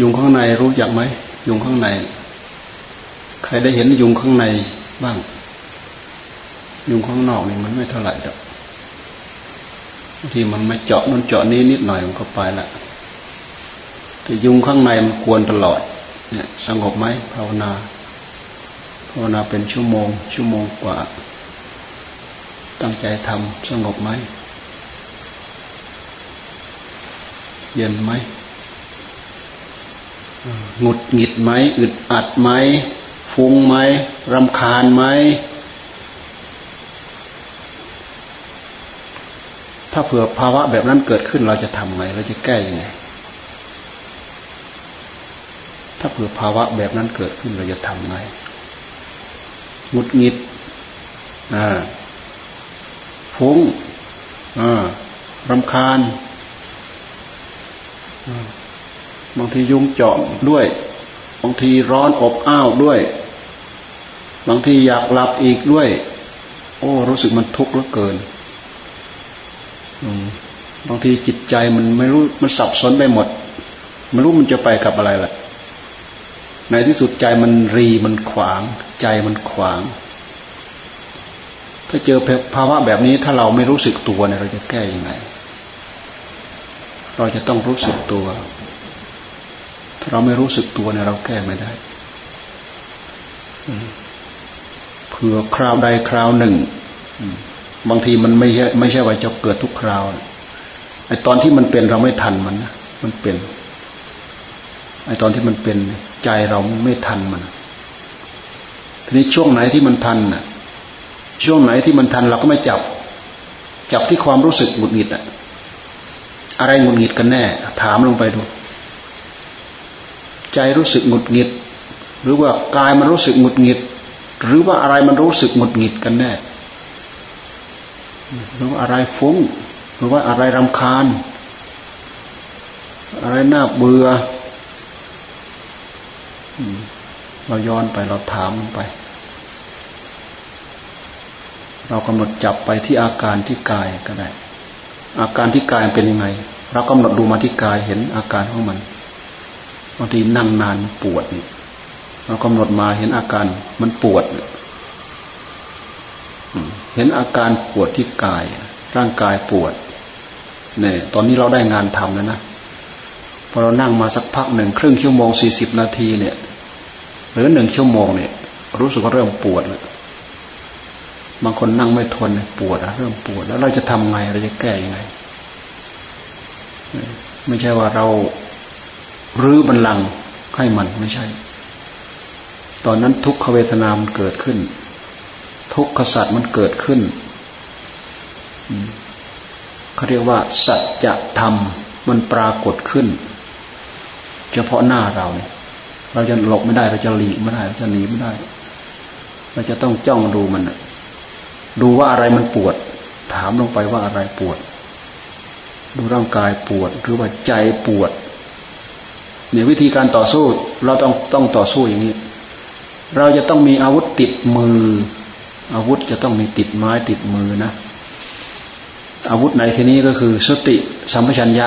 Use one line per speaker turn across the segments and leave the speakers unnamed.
ยุงข้างในรู้จักไหมยุงข้างใน ใครได้เห็นยุงข้างในบ้าง ยุงข้างนอกนี่มันไม่เท่าไหร่ดอกบางทีมันไม่เจาะมันเจาะนี้นิดหน่อยมันก็ไปละแต่ยุงข้างในมันกวนตลอด เนี่ย สงบไหมภาวนาภาวนาเป็นชั่วโมง ชั่วโมงกว่า ตั้งใจทำสงบไหมเย็นไหม หงุดหงิดไหมอึดอัดไหมฟุ้งไหมรำคาญไหมถ้าเผื่อภาวะแบบนั้นเกิดขึ้นเราจะทำไง เราจะแก้ยังไง ถ้าเผื่อภาวะแบบนั้นเกิดขึ้นเราจะทำไงหงุดหงิดอ่าฟุ้งอ่ารำคาญ บางทียุงเจาะด้วย บางทีร้อนอบอ้าวด้วย บางทีอยากหลับอีกด้วย โอ้ รู้สึกมันทุกข์เหลือเกินบางทีจิตใจมันไม่รู้มันสับสนไปหมด ไม่รู้มันจะไปกับอะไรล่ะ ในที่สุดใจมันรีมันขวาง ใจมันขวาง ถ้าเจอภาวะแบบนี้ถ้าเราไม่รู้สึกตัวเนี่ยเราจะแก้ยังไง เราจะต้องรู้สึกตัว ถ้าเราไม่รู้สึกตัวเนี่ยเราแก้ไม่ได้เผื่อคราวใดคราวหนึ่งบางทีมันไม่ใช่ไม่ใช่ว่าจะเกิดทุกคราวไอ้ตอนที่มันเป็นเราไม่ทันมันนะมันเป็นไอ้ตอนที่มันเป็นใจเราไม่ทันมัน ทีนี้ช่วงไหนที่มันทันน่ะ ช่วงไหนที่มันทันเราก็ไม่จับ จับที่ความรู้สึกหงุดหงิดอะอะไรหงุดหงิดกันแน่ ถามลงไปดู ใจรู้สึกหงุดหงิด หรือว่ากายมันรู้สึกหงุดหงิด หรือว่าอะไรมันรู้สึกหงุดหงิดกันแน่หรือว่าอะไรฟุ้ง หรือว่าอะไรรำคาญ อะไรน่าเบื่อเราย้อนไปเราถามไป เรากำหนดจับไปที่อาการที่กายก็ได้ อาการที่กายเป็นยังไง เรากำหนดดูมาที่กายเห็นอาการของมัน บางทีนั่งนานปวดเรากำหนดมาเห็นอาการมันปวดเห็นอาการปวดที่กาย ร่างกายปวดเนี่ยตอนนี้เราได้งานทำแล้วนะพอเรานั่งมาสักพักหนึ่งครึ่งชั่วโมงสี่สิบนาทีเนี่ย หรือหนึ่งชั่วโมงเนี่ย รู้สึกว่าเริ่มปวดแล้วบางคนนั่งไม่ทนปวดเริ่มปวดแล้วเราจะทำไงเราจะแก้ยังไง ไม่ใช่ว่าเรา รื้อบันลังให้มันไม่ใช่ ตอนนั้นทุกขเวทนามันเกิดขึ้น ทุกขสัตว์มันเกิดขึ้นเขาเรียกว่า สัจธรรมมันปรากฏขึ้น เฉพาะหน้าเราเนี่ยเราจะหลบไม่ได้เราจะหลีกไม่ได้เราจะหนีไม่ได้ เราจะต้องจ้องดูมันดูว่าอะไรมันปวด ถามลงไปว่าอะไรปวด ดูร่างกายปวด หรือว่าใจปวด เนี่ยวิธีการต่อสู้เราต้องต้องต่อสู้อย่างนี้ เราจะต้องมีอาวุธติดมือ อาวุธจะต้องมีติดไม้ติดมือนะ อาวุธในที่นี้ก็คือสติสัมปชัญญะ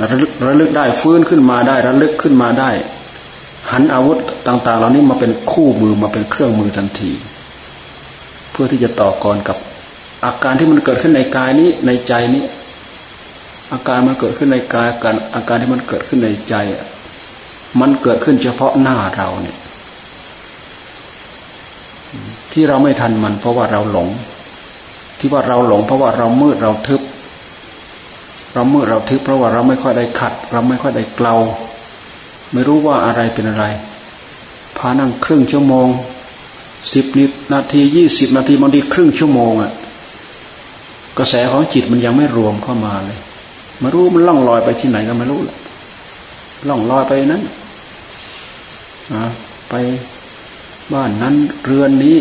ระลึกระลึกได้ฟื้นขึ้นมาได้ระลึกขึ้นมาได้ หันอาวุธต่าง ๆ เหล่านี้มาเป็นคู่มือมาเป็นเครื่องมือทันที เพื่อที่จะต่อกรกับอาการที่มันเกิดขึ้นในกายนี้ในใจนี้ อาการมันเกิดขึ้นในกายอาการอาการที่มันเกิดขึ้นในใจมันเกิดขึ้นเฉพาะหน้าเราเนี่ย ที่เราไม่ทันมันเพราะว่าเราหลง ที่ว่าเราหลง เพราะว่าเรามืดเราทึบ เรามืดเราทึบ เพราะว่าเราไม่ค่อยได้ขัด เราไม่ค่อยได้เกลาไม่รู้ว่าอะไรเป็นอะไรพานั่งครึ่งชั่วโมงสิบนาทียี่สิบนาทีบางทีครึ่งชั่วโมงอะ่ะกระแสของจิตมันยังไม่รวมเข้ามาเลย ไม่รู้มันล่องลอยไปที่ไหนก็ไม่รู้ละล่องลอยไปนั้นไปบ้านนั้นเรือนนี้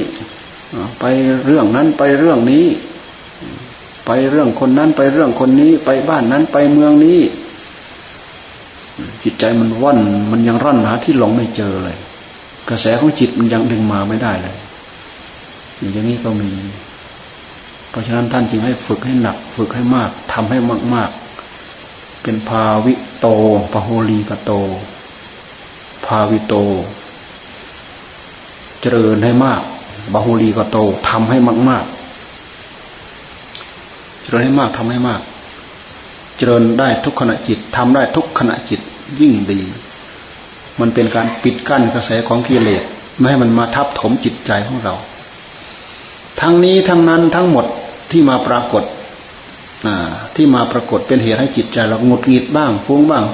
ไปเรื่องนั้นไปเรื่องนี้ ไปเรื่องคนนั้นไปเรื่องคนนี้ ไปบ้านนั้นไปเมืองนี้จิตใจมันว่อนมันยังร่อนหาที่หลงไม่เจอเลย กระแสของจิตมันยังดึงมาไม่ได้เลยอย่างนี้ก็มี เพราะฉะนั้นท่านจึงให้ฝึกให้หนัก ฝึกให้มากทำให้มากๆ เป็นภาวิโตปโหลีกโต ภาวิโต เจริญให้มากบาหูลีกโตทำให้มากมากเจริญให้มากทำให้มาก เจริญได้ทุกขณะจิตทำได้ทุกขณะจิตยิ่งดี มันเป็นการปิดกั้นกระแสของกิเลสไม่ให้มันมาทับถมจิตใจของเรา ทั้งนี้ทั้งนั้นทั้งหมดที่มาปรากฏ ที่มาปรากฏเป็นเหตุให้จิตใจเราหงุดหงิดบ้างฟุ้งบ้าง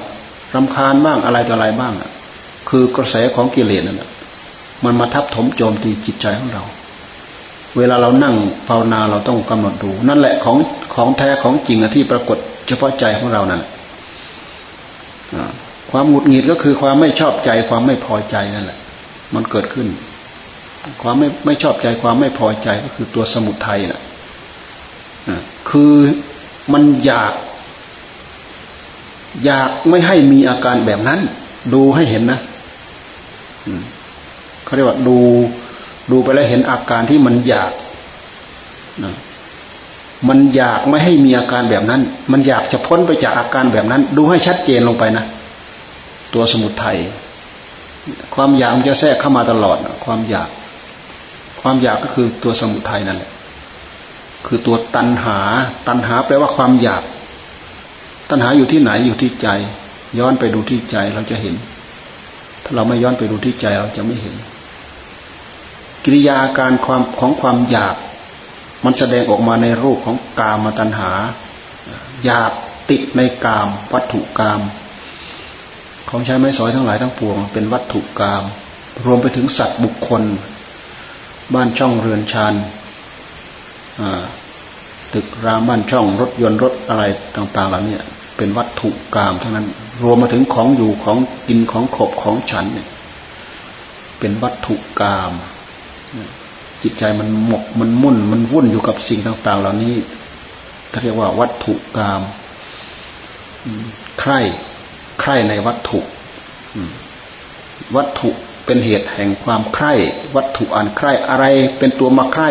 รำคาญบ้างอะไรต่ออะไรบ้างคือกระแสของกิเลสนั่นแหละมันมาทับถมโจมตีจิตใจของเรา เวลาเรานั่งภาวนาเราต้องกำหนดดู นั่นแหละของของแท้ของจริงที่ปรากฏเฉพาะใจของเรานั่นความหงุดหงิดก็คือความไม่ชอบใจความไม่พอใจนั่นแหละ มันเกิดขึ้น ความไม่ไม่ชอบใจความไม่พอใจก็คือตัวสมุทัยน่ะคือ มันอยาก อยากไม่ให้มีอาการแบบนั้น ดูให้เห็นนะเขาเรียกว่าดูดูไปแล้วเห็นอาการที่มันอยากนะมันอยากไม่ให้มีอาการแบบนั้น มันอยากจะพ้นไปจากอาการแบบนั้น ดูให้ชัดเจนลงไปนะ ตัวสมุทัยความอยากมันจะแทรกเข้ามาตลอดนะความอยาก ความอยากก็คือตัวสมุทัยนั่นแหละ คือตัวตัณหา ตัณหาแปลว่าความอยาก ตัณหาอยู่ที่ไหนอยู่ที่ใจ ย้อนไปดูที่ใจเราจะเห็น ถ้าเราไม่ย้อนไปดูที่ใจเราจะไม่เห็น กิริยาการความของความอยาก มันแสดงออกมาในรูปของกามตัณหา อยากติดในกาม วัตถุกาม ของใช้ไม้สอยทั้งหลายทั้งปวง เป็นวัตถุกาม รวมไปถึงสัตว์บุคคล บ้านช่องเรือนชาน ตึกรามบ้านช่องรถยนต์รถอะไรต่างๆเหล่านี้เป็นวัตถุกรรมทั้งนั้น รวมมาถึงของอยู่ของกินของขบของฉันเนี่ยเป็นวัตถุกรรมจิตใจมันหมกมันมุ่น มันวุ่นอยู่กับสิ่งต่าง ๆ เหล่านี้เขาเรียกว่าวัตถุกรรมใคร่ใคร่ในวัตถุวัตถุเป็นเหตุแห่งความใคร่ วัตถุอันใคร่อะไรเป็นตัวมาใคร่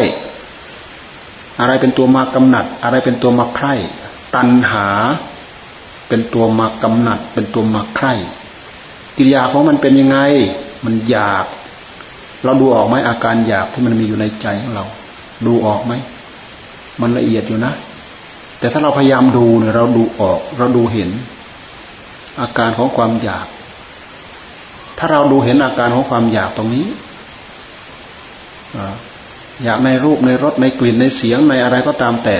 อะไรเป็นตัวมากำหนัด อะไรเป็นตัวมาใคร่ตัณหา เป็นตัวมากำหนัด เป็นตัวมาใคร่กิริยาของมันเป็นยังไง มันอยาก เราดูออกไหมอาการอยากที่มันมีอยู่ในใจของเรา ดูออกไหมมันละเอียดอยู่นะ แต่ถ้าเราพยายามดูเนี่ยเราดูออก เราดูเห็น อาการของความอยาก ถ้าเราดูเห็นอาการของความอยากตรงนี้ อยากในรูปในรสในกลิ่นในเสียงในอะไรก็ตามแต่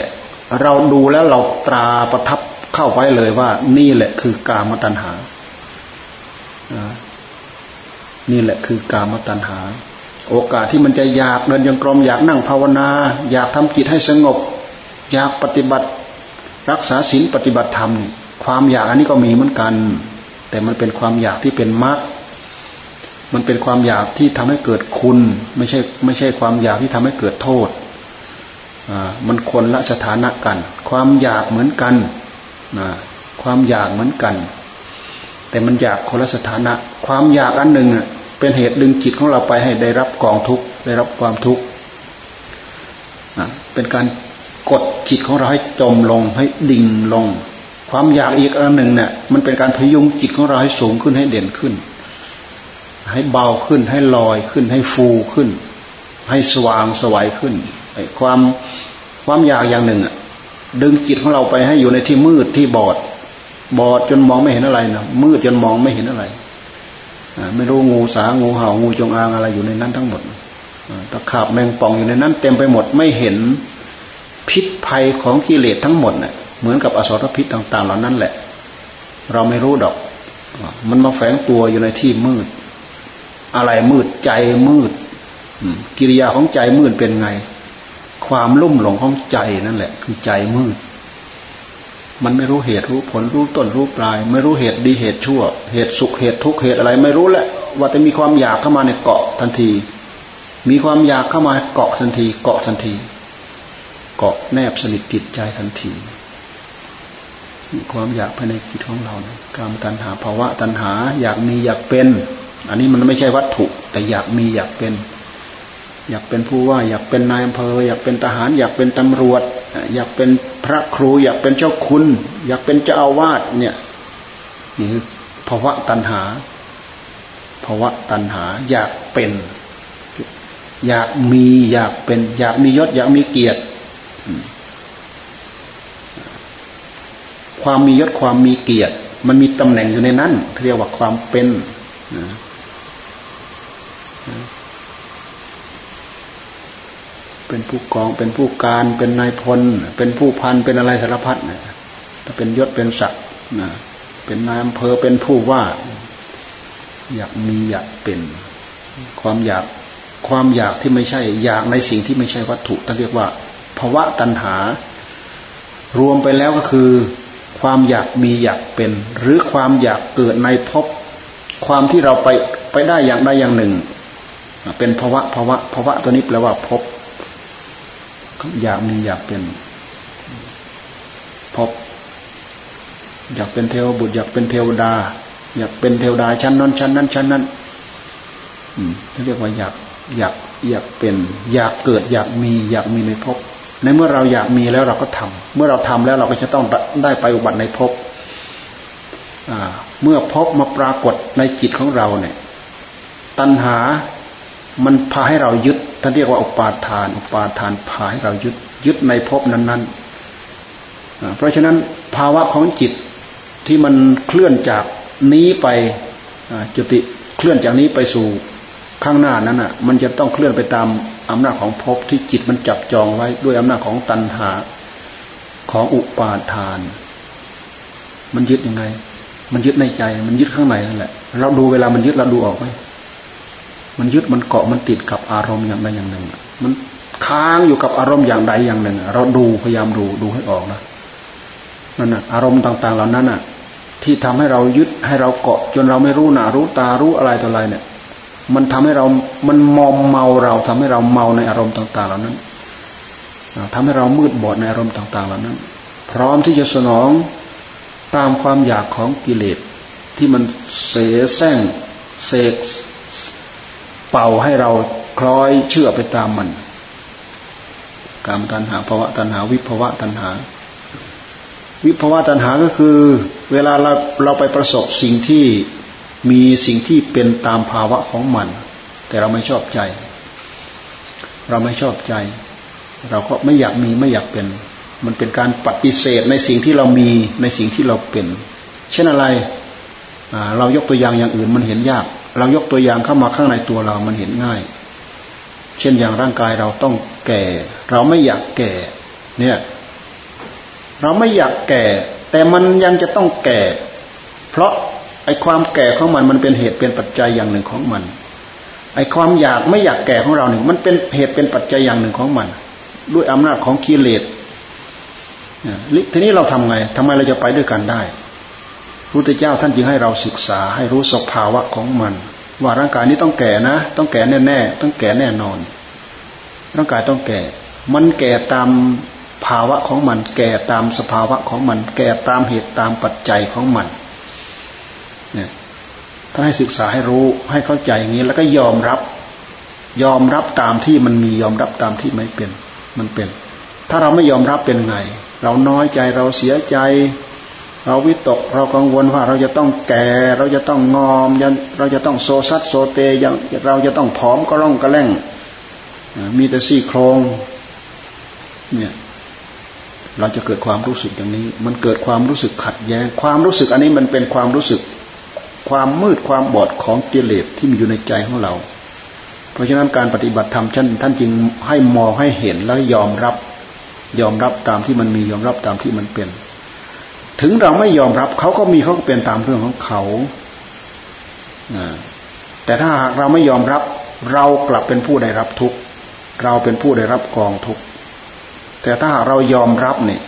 เราดูแล้วเราตราประทับเข้าไว้เลยว่า นี่แหละคือกามตัณหา นี่แหละคือกามตัณหา โอกาสที่มันจะอยากเดินยังกรมอยากนั่งภาวนา อยากทำจิตให้สงบ อยากปฏิบัติรักษาศีลปฏิบัติธรรม ความอยากอันนี้ก็มีเหมือนกัน แต่มันเป็นความอยากที่เป็นมรรค มันเป็นความอยากที่ทำให้เกิดคุณ ไม่ใช่ไม่ใช่ความอยากที่ทำให้เกิดโทษมันคนละสถานะกัน ความอยากเหมือนกันความอยากเหมือนกัน แต่มันอยากคนละสถานะ ความอยากอันหนึ่งเป็นเหตุดึงจิตของเราไปให้ได้รับกองทุกข์ได้รับความทุกข์เป็นการกดจิตของเราให้จมลงให้ดิ่งลง ความอยากอีกอันหนึ่งเนี่ยมันเป็นการพยุงจิตของเราให้สูงขึ้นให้เด่นขึ้น ให้เบาขึ้นให้ลอยขึ้นให้ฟูขึ้น ให้สว่างสวัยขึ้นความความอยากอย่างหนึ่งอะดึงจิตของเราไปให้อยู่ในที่มืดที่บอด บอดจนมองไม่เห็นอะไรนะมืดจนมองไม่เห็นอะไรไม่รู้งูสางูเห่างูจงอางอะไรอยู่ในนั้นทั้งหมดตะขาบแมงป่องอยู่ในนั้น เต็มไปหมดไม่เห็นพิษภัยของกิเลสทั้งหมดเน่ยเหมือนกับอสรพิษต่าง ๆ เหล่านั้นแหละ เราไม่รู้ดอก มันมาแฝงตัวอยู่ในที่มืด อะไรมืดใจมืดกิริยาของใจมืดเป็นไง ความลุ่มหลงของใจนั่นแหละ คือใจมืด มันไม่รู้เหตุรู้ผลรู้ต้นรู้ปลาย ไม่รู้เหตุดีเหตุชั่ว เหตุสุขเหตุทุกข์เหตุอะไร ไม่รู้แหละว่าแต่มีความอยากเข้ามาในเกาะทันที มีความอยากเข้ามาเกาะทันที เกาะทันที เกาะแนบสนิทติดใจทันทีความอยากภายในจิตของเราการตัณหาภาวะตัณหา อยากมีอยากเป็น อันนี้มันไม่ใช่วัตถุ แต่อยากมีอยากเป็น อยากเป็นผู้ว่า อยากเป็นนายอำเภอ อยากเป็นทหาร อยากเป็นตำรวจ อยากเป็นพระครู อยากเป็นเจ้าคุณ อยากเป็นเจ้าอาวาสเนี่ยนี่คือภาวะตัณหาภาวะตัณหา อยากเป็น อยากมีอยากเป็น อยากมียศ อยากมีเกียรติความมียศความมีเกียรติ มันมีตำแหน่งอยู่ในนั้นเรียกว่าความเป็น เป็นผู้กองเป็นผู้การเป็นนายพล เป็นผู้พันเป็นอะไรสารพัดเนี่ยถ้าเป็นยศเป็นศักดิ์นะเป็นนายอำเภอเป็นผู้ว่า อยากมีอยากเป็น ความอยากความอยากที่ไม่ใช่ อยากในสิ่งที่ไม่ใช่วัตถุท่านเรียกว่าภาวะตัณหา รวมไปแล้วก็คือ ความอยากมีอยากเป็น หรือความอยากเกิดในภพความที่เราไปไปได้อย่างใดอย่างหนึ่ง เป็นภาวะภาวะภาวะตัวนี้แปลว่าภพอยากมีอยากเป็นภพอยากเป็นเทวบุตร อยากเป็นเทวดา อยากเป็นเทวดาชั้นนั้นชั้นนั้นชั้นนั้นอืมเรียกว่าอยากอยากอยากเป็น อยากเกิด อยากมี อยากมีในภพในเมื่อเราอยากมีแล้วเราก็ทำเมื่อเราทำแล้วเราก็จะต้องได้ไปอุบัติในภพเมื่อภพมาปรากฏในจิตของเราเนี่ย ตัณหา มันพาให้เรายึดท่านเรียกว่าอุปาทาน อุปาทานพาให้เรายึดยึดในภพนั้นๆ เพราะฉะนั้นภาวะของจิตที่มันเคลื่อนจากนี้ไปจุติเคลื่อนจากนี้ไปสู่ข้างหน้านั้นอะ มันจะต้องเคลื่อนไปตามอำนาจของภพที่จิตมันจับจองไว้ด้วยอำนาจของตัณหาของอุปาทาน มันยึดยังไง มันยึดในใจ มันยึดข้างในนั่นแหละ เราดูเวลามันยึดเราดูออกไหม มันยึดมันเกาะมันติดกับอารมณ์อย่างใดอย่างหนึ่ง มันค้างอยู่กับอารมณ์อย่างใดอย่างหนึ่ง เราดูพยายามดูดูให้ออกนะนั่นนะอารมณ์ต่างๆเหล่านั้นน่ะ ที่ทำให้เรายึดให้เราเกาะ จนเราไม่รู้หนารู้ตารู้อะไรต่ออะไรเนี่ย มันทำให้เรา มันมอมเมาเราทำให้เราเมาในอารมณ์ต่าง ๆ เหล่านั้นทำให้เรามืดบอดในอารมณ์ต่าง ๆ เหล่านั้น พร้อมที่จะสนองตามความอยากของกิเลสที่มันเสแสร้งเสก เป่าให้เราคล้อยเชื่อไปตามมัน กามตัณหาภาวะตัณหา วิภาวะตัณหา วิภาวะตัณหาก็คือ เวลาเราเราไปประสบสิ่งที่มีสิ่งที่เป็นตามภาวะของมัน แต่เราไม่ชอบใจ เราไม่ชอบใจ เราก็ไม่อยากมีไม่อยากเป็น มันเป็นการปฏิเสธในสิ่งที่เรามีในสิ่งที่เราเป็น เช่นอะไรเรายกตัวอย่างอย่างอื่นมันเห็นยาก เรายกตัวอย่างเข้ามาข้างในตัวเรามันเห็นง่าย เช่นอย่างร่างกายเราต้องแก่ เราไม่อยากแก่ เนี่ย เราไม่อยากแก่ แต่มันยังจะต้องแก่ เพราะไอ้ความแก่ของมันมันเป็นเหตุเป็นปัจจัยอย่างหนึ่งของมัน ไอ้ความอยากไม่อยากแก่ของเราเนี่ยมันเป็นเหตุเป็นปัจจัยอย่างหนึ่งของมัน ด้วยอำนาจของกิเลสทีนี้เราทำไงทำไมเราจะไปด้วยกันได้ พุทธเจ้าท่านจึงให้เราศึกษาให้รู้สภาวะของมัน ว่าร่างกายนี้ต้องแก่นะ ต้องแก่แน่ๆต้องแก่แน่นอน ร่างกายต้องแก่ มันแก่ตามภาวะของมัน แก่ตามสภาวะของมัน แก่ตามเหตุตามปัจจัยของมันเนี่ยท่านให้ศึกษาให้รู้ให้เข้าใจอย่างนี้แล้วก็ยอมรับ ยอมรับตามที่มันมียอมรับตามที่ไม่เป็นมันเป็น ถ้าเราไม่ยอมรับเป็นไง เราน้อยใจเราเสียใจ เราวิตกเรากังวลว่าเราจะต้องแก่ เราจะต้องงอมเราจะต้องโซซัดโซเตยังเราจะต้องผอมก็ร่องกระแล่งมีแต่ซี่โครงเนี่ยเราจะเกิดความรู้สึกอย่างนี้ มันเกิดความรู้สึกขัดแย้ง ความรู้สึกอันนี้มันเป็นความรู้สึก ความมืดความบอดของกิเลสที่มีอยู่ในใจของเรา เพราะฉะนั้นการปฏิบัติธรรมท่านท่านจึงให้มองให้เห็นแล้วยอมรับ ยอมรับตามที่มันมียอมรับตามที่มันเป็น ถึงเราไม่ยอมรับเขาก็มีเขาก็เป็นตามเรื่องของเขาแต่ถ้าหากเราไม่ยอมรับ เรากลับเป็นผู้ได้รับทุกข์เราเป็นผู้ได้รับกองทุกข์แต่ถ้าหากเรายอมรับเนี่ย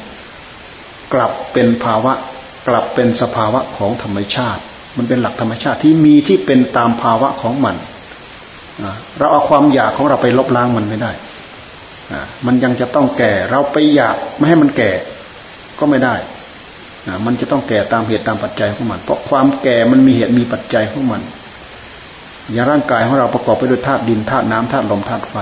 กลับเป็นภาวะ กลับเป็นสภาวะของธรรมชาติ มันเป็นหลักธรรมชาติที่มีที่เป็นตามภาวะของมันเราเอาความอยากของเราไปลบล้างมันไม่ได้มันยังจะต้องแก่ เราไปอยากไม่ให้มันแก่ ก็ไม่ได้ มันจะต้องแก่ตามเหตุตามปัจจัยของมัน เพราะความแก่มันมีเหตุมีปัจจัยของมัน อย่างร่างกายของเราประกอบไปด้วยธาตุดินธาตุน้ำธาตุลมธาตุไฟ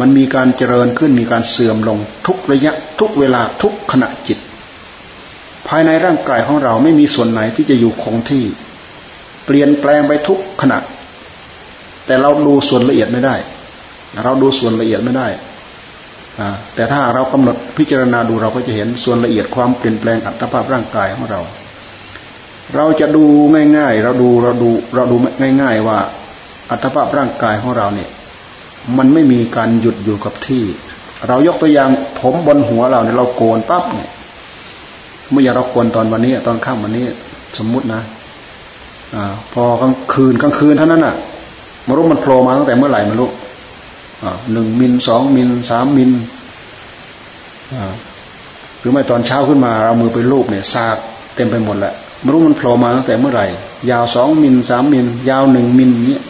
มันมีการเจริญขึ้นมีการเสื่อมลงทุกระยะทุกเวลาทุกขณะจิต ภายในร่างกายของเราไม่มีส่วนไหนที่จะอยู่คงที่ เปลี่ยนแปลงไปทุกขณะ แต่เราดูส่วนละเอียดไม่ได้ เราดูส่วนละเอียดไม่ได้ แต่ถ้าเรากำหนดพิจารณาดูเราก็จะเห็นส่วนละเอียดความเปลี่ยนแปลงอัตภาพร่างกายของเรา เราจะดูง่ายๆ เราดูเราดูเราดูง่าย ๆ ว่าอัตภาพร่างกายของเราเนี่ย มันไม่มีการหยุดอยู่กับที่ เรายกตัวอย่างผมบนหัวเราเนี่ยเราโกนปั๊บเนี่ยเมื่ออย่างเราโกนตอนวันนี้ตอนข้ามวันนี้สมมุตินะอพอกลางคืนกลางคืนเท่านั้นอะมารู้มันโผล่มาตั้งแต่เมื่อไหร่ไม่รู้ หนึ่งมิลสองมิลสามมิลหรือไม่ตอนเช้าขึ้นมาเรามือไปรูปเนี่ยซากเต็มไปหมดแหละไม่รู้มันโผล่มาตั้งแต่เมื่อไหร่ ยาวสองมิลสามมิลยาวหนึ่งมิลเนี่ย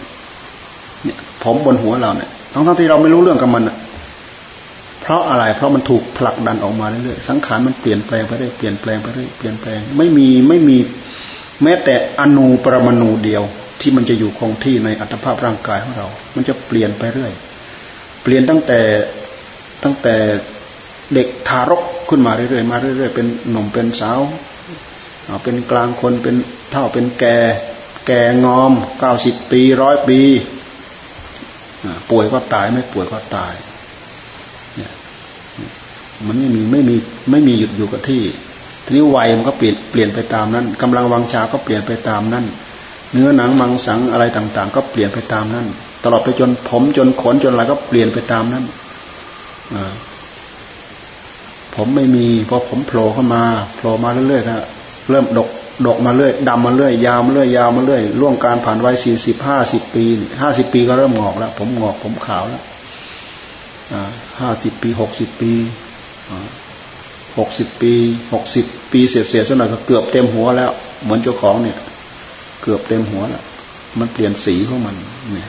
เนี่ยผมบนหัวเราเนี่ยทั้งทั้งที่เราไม่รู้เรื่องกับมันเพราะอะไร เพราะมันถูกผลักดันออกมาเรื่อยๆสังขารมันเปลี่ยนแปลงไปเรื่อยเปลี่ยนแปลงไปเรื่อยเปลี่ยนแปลง ไม่มีไม่มีแม้แต่อนูปรมาณูเดียวที่มันจะอยู่คงที่ในอัตภาพร่างกายของเรา มันจะเปลี่ยนไปเรื่อย ปลี่ยนตั้งแต่ตั้งแต่เด็กทารกขึ้นมาเรื่อยๆมาเรื่อยๆเป็นหนุ่มเป็นสาวเป็นกลางคนเป็นเท่าเป็นแก่แก่งอมเก้าสิบปีร้อยปีป่วยก็ตายไม่ป่วยก็ตายเนี่ยมันไม่มีไม่มีไม่มีหยุดอยู่กับที่ทีนี้วัยมันก็เปลี่ยนเปลี่ยนไปตามนั้นกำลังวังชาก็เปลี่ยนไปตามนั้น เนื้อหนังมังสังอะไรต่าง ๆ ก็เปลี่ยนไปตามนั้น ตลอดไปจนผมจนขนจนอะไรก็เปลี่ยนไปตามนั้นผมไม่มีพอผมโผล่เข้ามาโผล่มาเรื่อยๆนะเริ่มดกดกมาเรื่อยดำมาเรื่อยยาวมาเรื่อยยาวมาเรื่อยล่วงการผ่านวัยสี่สิบห้าสิบปีห้าสิบปีก็เริ่มงอกแล้ว ผมงอกผมขาวแล้วห้าสิบปีหกสิบปีหกสิบปีหกสิบปีเสียเสียสักหน่อยก็เกือบเต็มหัวแล้ว เหมือนเจ้าของเนี่ย เกือบเต็มหัวแล้วมันเปลี่ยนสีของมันเนี่ย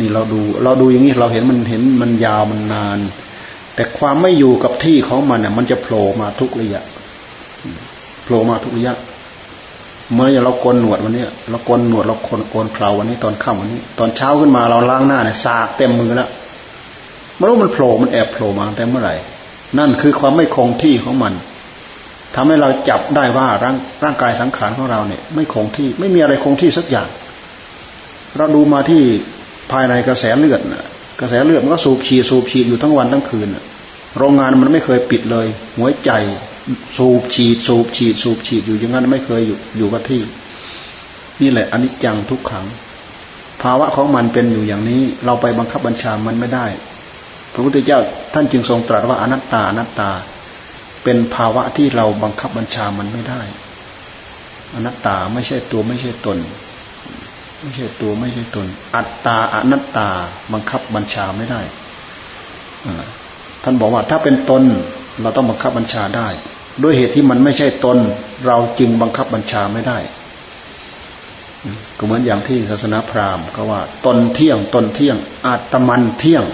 นี่เราดู เราดูอย่างนี้เราเห็นมันเห็นมันยาวมันนาน แต่ความไม่อยู่กับที่ของมันเนี่ยมันจะโผล่มาทุกระยะโผล่มาทุกระยะ เมื่ออย่างเราโกนหนวดวันนี้เราโกนหนวดเราโกนโกนเคราวันนี้ตอนค่ำวันนี้ ตอนเช้าขึ้นมาเราล้างหน้าเนี่ยสากเต็มมือแล้วไม่รู้มันโผล่มันแอบโผล่มาแต่เมื่อไหร่นั่นคือความไม่คงที่ของมันทำให้เราจับได้ว่าร่างร่างกายสังขารของเราเนี่ย ไม่คงที่ไม่มีอะไรคงที่สักอย่าง เราดูมาที่ ภายในกระแสเลือดนะกระแสเลือดมันก็สูบฉีดสูบฉีดอยู่ทั้งวันทั้งคืนโรงงานมันไม่เคยปิดเลย หัวใจสูบฉีด สูบฉีด สูบฉีดอยู่อย่างนั้นไม่เคยอยู่อยู่กับที่ นี่แหละอนิจจังทุกขัง ภาวะของมันเป็นอยู่อย่างนี้ เราไปบังคับบัญชามันไม่ได้ พระพุทธเจ้าท่านจึงทรงตรัสว่าอนัตตาอนัตตา เป็นภาวะที่เราบังคับบัญชามันไม่ได้ อนัตตาไม่ใช่ตัวไม่ใช่ตน ไม่ใช่ตัวไม่ใช่ตน อัตตาอนัตตาบังคับบัญชาไม่ได้ท่านบอกว่าถ้าเป็นตนเราต้องบังคับบัญชาได้ ด้วยเหตุที่มันไม่ใช่ตน เราจึงบังคับบัญชาไม่ได้ก็เหมือนอย่างที่ศาสนาพราหมณ์ก็ว่า ตนเที่ยง ตนเที่ยง อาตมันเที่ยง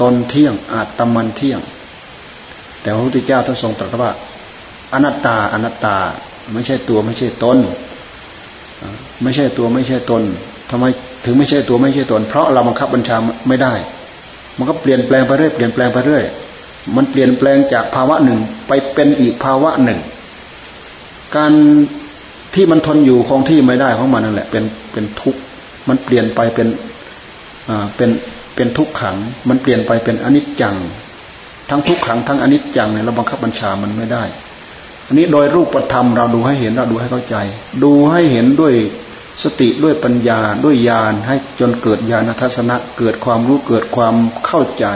ตนเที่ยง อาตมันเที่ยง แต่พระพุทธเจ้าท่านทรงตรัสว่าอนัตตาอนัตตา ไม่ใช่ตัวไม่ใช่ตน ไม่ใช่ตัวไม่ใช่ตนทำไมถึงไม่ใช่ตัวไม่ใช่ตน เพราะเราบังคับบัญชาไม่ได้ มันก็เปลี่ยนแปลงไปเรื่อยเปลี่ยนแปลงไปเรื่อยมันเปลี่ยนแปลงจากภาวะหนึ่งไปเป็นอีกภาวะหนึ่ง การที่มันทนอยู่คงที่ไม่ได้ของมันนั่นแหละ เป็นเป็นทุกข์มันเปลี่ยนไปเป็นอ่าเป็นเป็นทุกขัง มันเปลี่ยนไปเป็นอนิจจัง ทั้งทุกขังทั้งอนิจจังเนี่ยเราบังคับบัญชามันไม่ได้ อันนี้โดยรูปธรรมเราดูให้เห็นเราดูให้เข้าใจ ดูให้เห็นด้วยสติด้วยปัญญาด้วยญาณให้จนเกิดญาณทัศนะเกิดความรู้เกิดความเข้าใจ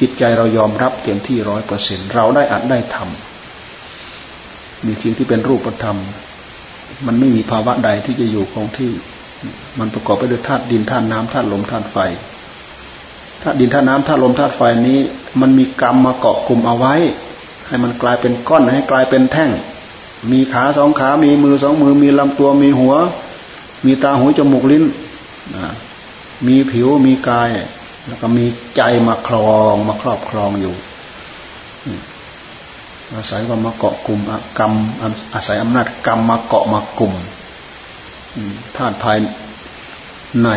จิตใจเรายอมรับเต็มที่ร้อยเปอร์เซ็นเราได้อัดได้ทำมีสิ่งที่เป็นรูปธรรม มันไม่มีภาวะใดที่จะอยู่คงที่ มันประกอบไปด้วยธาตุดินธาตุน้ำธาตุลมธาตุไฟธาตุดินธาตุน้ำธาตุลมธาตุไฟนี้ มันมีกรรมมาเกาะกลุ่มเอาไว้ ให้มันกลายเป็นก้อนให้กลายเป็นแท่ง มีขาสองขา มีมือสองมือ มีลำตัวมีหัว มีตาหูจมูกลิ้นมีผิวมีกาย แล้วก็มีใจมาครองมาครอบครองอยู่อาศัยว่ามาเกาะกลุ่มกรรมอาศัยอำนาจกรรมมาเกาะมากลุ่มธาตุภายใน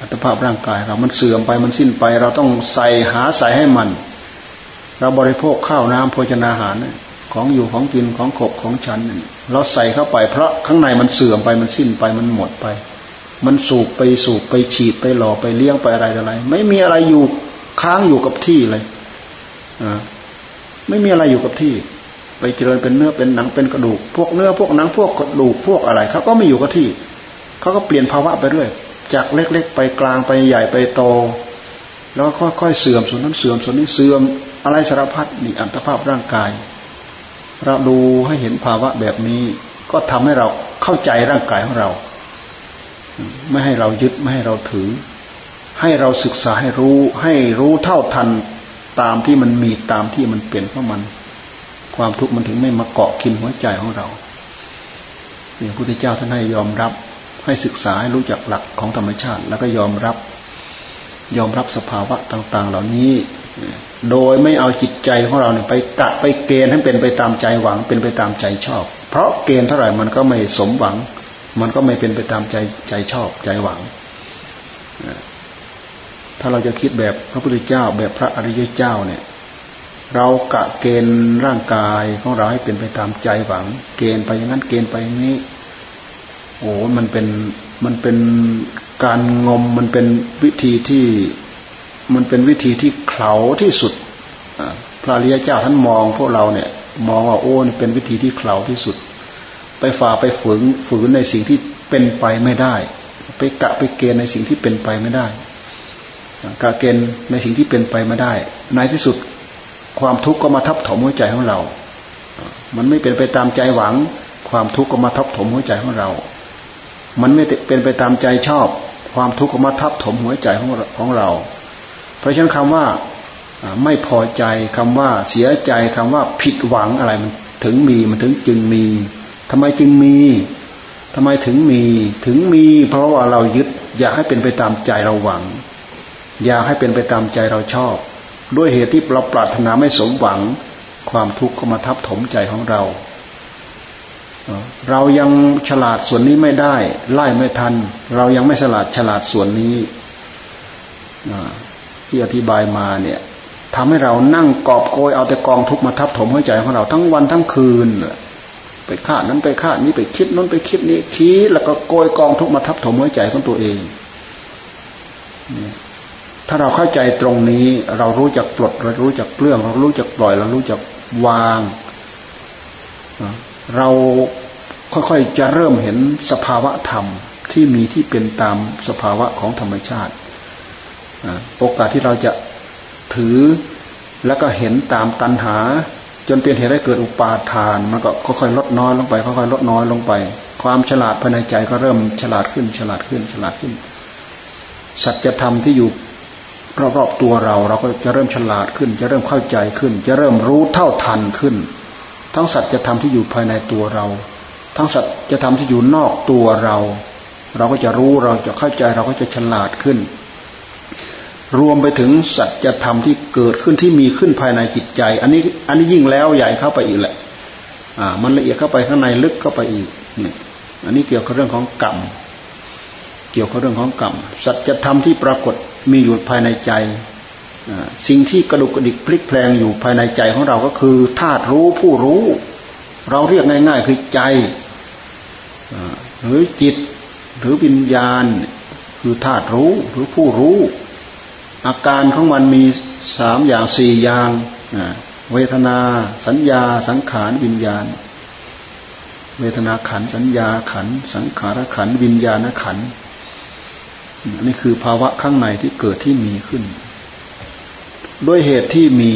อัตภาพร่างกายเรา มันเสื่อมไปมันสิ้นไป เราต้องใส่หาใส่ให้มัน เราบริโภคข้าวน้ำโภชนาหารของอยู่ของกินของขบของฉันเราใส่เข้าไปเพราะข้างในมันเสื่อมไปมันสิ้นไปมันหมดไป มันสูบไปสูบไปฉีดไปหล่อไปเลี้ยงไปอะไรอะไร ไม่มีอะไรอยู่ค้างอยู่กับที่เลยอ่าไม่มีอะไรอยู่กับที่ ไปเจริญเป็นเนื้อเป็นหนังเป็นกระดูก พวกเนื้อพวกหนังพวกกระดูกพวกอะไรเขาก็ไม่อยู่กับที่เขาก็เปลี่ยนภาวะไปเรื่อยจากเล็ก ๆ ไปกลางไปใหญ่ไปโต แล้วค่อยๆเสื่อมส่วนนั้นเสื่อมส่วนนี้เสื่อมอะไรสารพัดนี่อัตภาพร่างกาย เราดูให้เห็นภาวะแบบนี้ ก็ทำให้เราเข้าใจร่างกายของเรา ไม่ให้เรายึดไม่ให้เราถือ ให้เราศึกษาให้รู้ ให้รู้เท่าทันตามที่มันมีตามที่มันเปลี่ยนเพราะมัน ความทุกข์มันถึงไม่มาเกาะกินหัวใจของเราเนี่ยพระพุทธเจ้าท่านให้ยอมรับให้ศึกษาให้รู้จักหลักของธรรมชาติ แล้วก็ยอมรับ ยอมรับสภาวะต่าง ๆ เหล่านี้ โดยไม่เอาจิตใจของเราเนี่ยไปกะไปเกณฑ์ให้เป็นไปตามใจหวังเป็นไปตามใจชอบ เพราะเกณฑ์เท่าไหร่มันก็ไม่สมหวัง มันก็ไม่เป็นไปตามใจใจชอบใจหวัง ถ้าเราจะคิดแบบพระพุทธเจ้าแบบพระอริยเจ้าเนี่ยเรากะเกณฑ์ร่างกายของเราให้เป็นไปตามใจหวัง เกณฑ์ไปอย่างนั้นเกณฑ์ไปอย่างนี้โอ้มันเป็นมันเป็น การงมมันเป็นวิธีที่มันเป็นวิธีที่เข่าที่สุดพระริยเจ้าท่านมองพวกเราเนี่ยมองว่าโอ้นเป็นวิธีที่เข่าที่สุด ไปฝ่าไปฝืนฝืนในสิ่งที่เป็นไปไม่ได้ ไปกะไปเกณฑ์ในสิ่งที่เป็นไปไม่ได้กะเกณฑ์ในสิ่งที่เป็นไปไม่ได้ ในที่สุดความทุกข์ก็มาทับถมหัวใจของเรา มันไม่เป็นไปตามใจหวัง ความทุกข์ก็มาทับถมหัวใจของเรา มันไม่เป็นไปตามใจชอบ ความทุกข์ก็มาทับถมหัวใจของของเรา เพราะฉะนั้นคำว่าไม่พอใจคำว่าเสียใจคำว่าผิดหวังอะไรมันถึงมีมันถึงจึงมีทำไมจึงมีทำไมถึงมีถึงมี เพราะว่าเรายึดอยากให้เป็นไปตามใจเราหวัง อยากให้เป็นไปตามใจเราชอบ ด้วยเหตุที่เราปรารถนาไม่สมหวัง ความทุกข์ก็มาทับถมใจของเรา เรายังฉลาดส่วนนี้ไม่ได้ ไล่ไม่ทัน เรายังไม่ฉลาดฉลาดส่วนนี้ที่อธิบายมาเนี่ยทำให้เรานั่งกอบโกยเอาแต่กองทุกมาทับถมหัวใจของเราทั้งวันทั้งคืนไปฆ่านั้นไปฆ่านี้ไปคิดนั้นไปคิดนี้คิดแล้วก็โกยกองทุกมาทับถมหัวใจของตัวเองถ้าเราเข้าใจตรงนี้ เรารู้จักปลดเรารู้จักเปลื้องเรารู้จักปล่อย เรารู้จักวาง เราค่อยๆจะเริ่มเห็นสภาวะธรรมที่มีที่เป็นตามสภาวะของธรรมชาติโอกาสที่เราจะถือแล้วก็เห็นตามตัณหา จนเป็นเหตุให้เกิดอุปาทานมันก็ค่อยๆลดน้อยลงไปค่อยๆลดน้อยลงไป ความฉลาดภายในใจก็เริ่มฉลาดขึ้น ฉลาดขึ้น ฉลาดขึ้น สัจธรรมที่อยู่รอบๆตัวเรา เราก็จะเริ่มฉลาดขึ้น จะเริ่มเข้าใจขึ้น จะเริ่มรู้เท่าทันขึ้น ทั้งสัจธรรมที่อยู่ภายในตัวเรา ทั้งสัจธรรมที่อยู่นอกตัวเรา เราก็จะรู้เราจะเข้าใจเราก็จะฉลาดขึ้น รวมไปถึงสัจธรรมที่เกิดขึ้นที่มีขึ้นภายในจิตใจ อันนี้อันนี้ยิ่งแล้วใหญ่เข้าไปอีกแหละอ่ามันละเอียดเข้าไปข้างในลึกเข้าไปอีกนี่อันนี้เกี่ยวกับเรื่องของกรรมเกี่ยวกับเรื่องของกรรมสัจธรรมที่ปรากฏมีอยู่ภายในใจ สิ่งที่กระดุกกระดิกพลิกแปลงอยู่ภายในใจของเราก็คือธาตุรู้ผู้รู้ เราเรียกง่ายๆคือใจหรือจิตหรือวิญญาณ คือธาตุรู้หรือผู้รู้ อาการของมันมีสามอย่างสี่อย่างเวทนา สัญญา สังขารวิญญาณ เวทนาขันสัญญาขัน สังขารขันวิญญาณขันนี่คือภาวะข้างในที่เกิดที่มีขึ้น ด้วยเหตุที่มี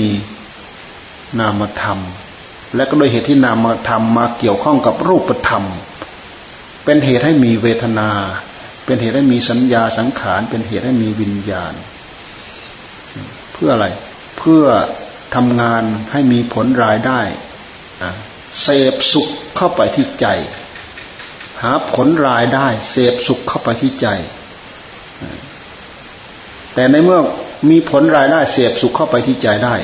นามธรรม และก็ด้วยเหตุที่นามธรรมมาเกี่ยวข้องกับรูปธรรม เป็นเหตุให้มีเวทนา เป็นเหตุให้มีสัญญาสังขาร เป็นเหตุให้มีวิญญาณ เพื่ออะไร เพื่อทำงานให้มีผลรายได้เสพสุขเข้าไปที่ใจ หาผลรายได้ เสพสุขเข้าไปที่ใจ แต่ในเมื่อ มีผลรายได้เสพสุขเข้าไปที่ใจได้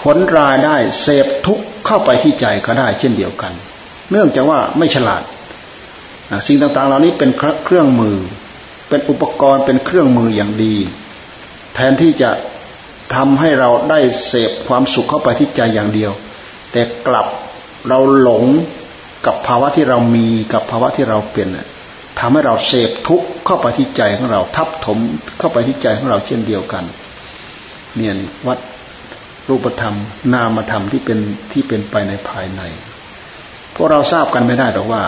ผลรายได้เสพทุกเข้าไปที่ใจก็ได้ เช่นเดียวกัน เนื่องจากว่าไม่ฉลาด สิ่งต่างๆ เหล่านี้เป็นเครื่องมือ เป็นอุปกรณ์เป็นเครื่องมืออย่างดี แทนที่จะทำให้เราได้เสพความสุขเข้าไปที่ใจอย่างเดียว แต่กลับเราหลงกับภาวะที่เรามีกับภาวะที่เราเป็น ทำให้เราเสพทุกข์เข้าไปที่ใจของเรา ทับถมเข้าไปที่ใจของเราเช่นเดียวกัน เนี่ยวัดรูปธรรม นามธรรมที่เป็นที่เป็นไปในภายในพวกเราทราบกันไม่ได้หรอกว่า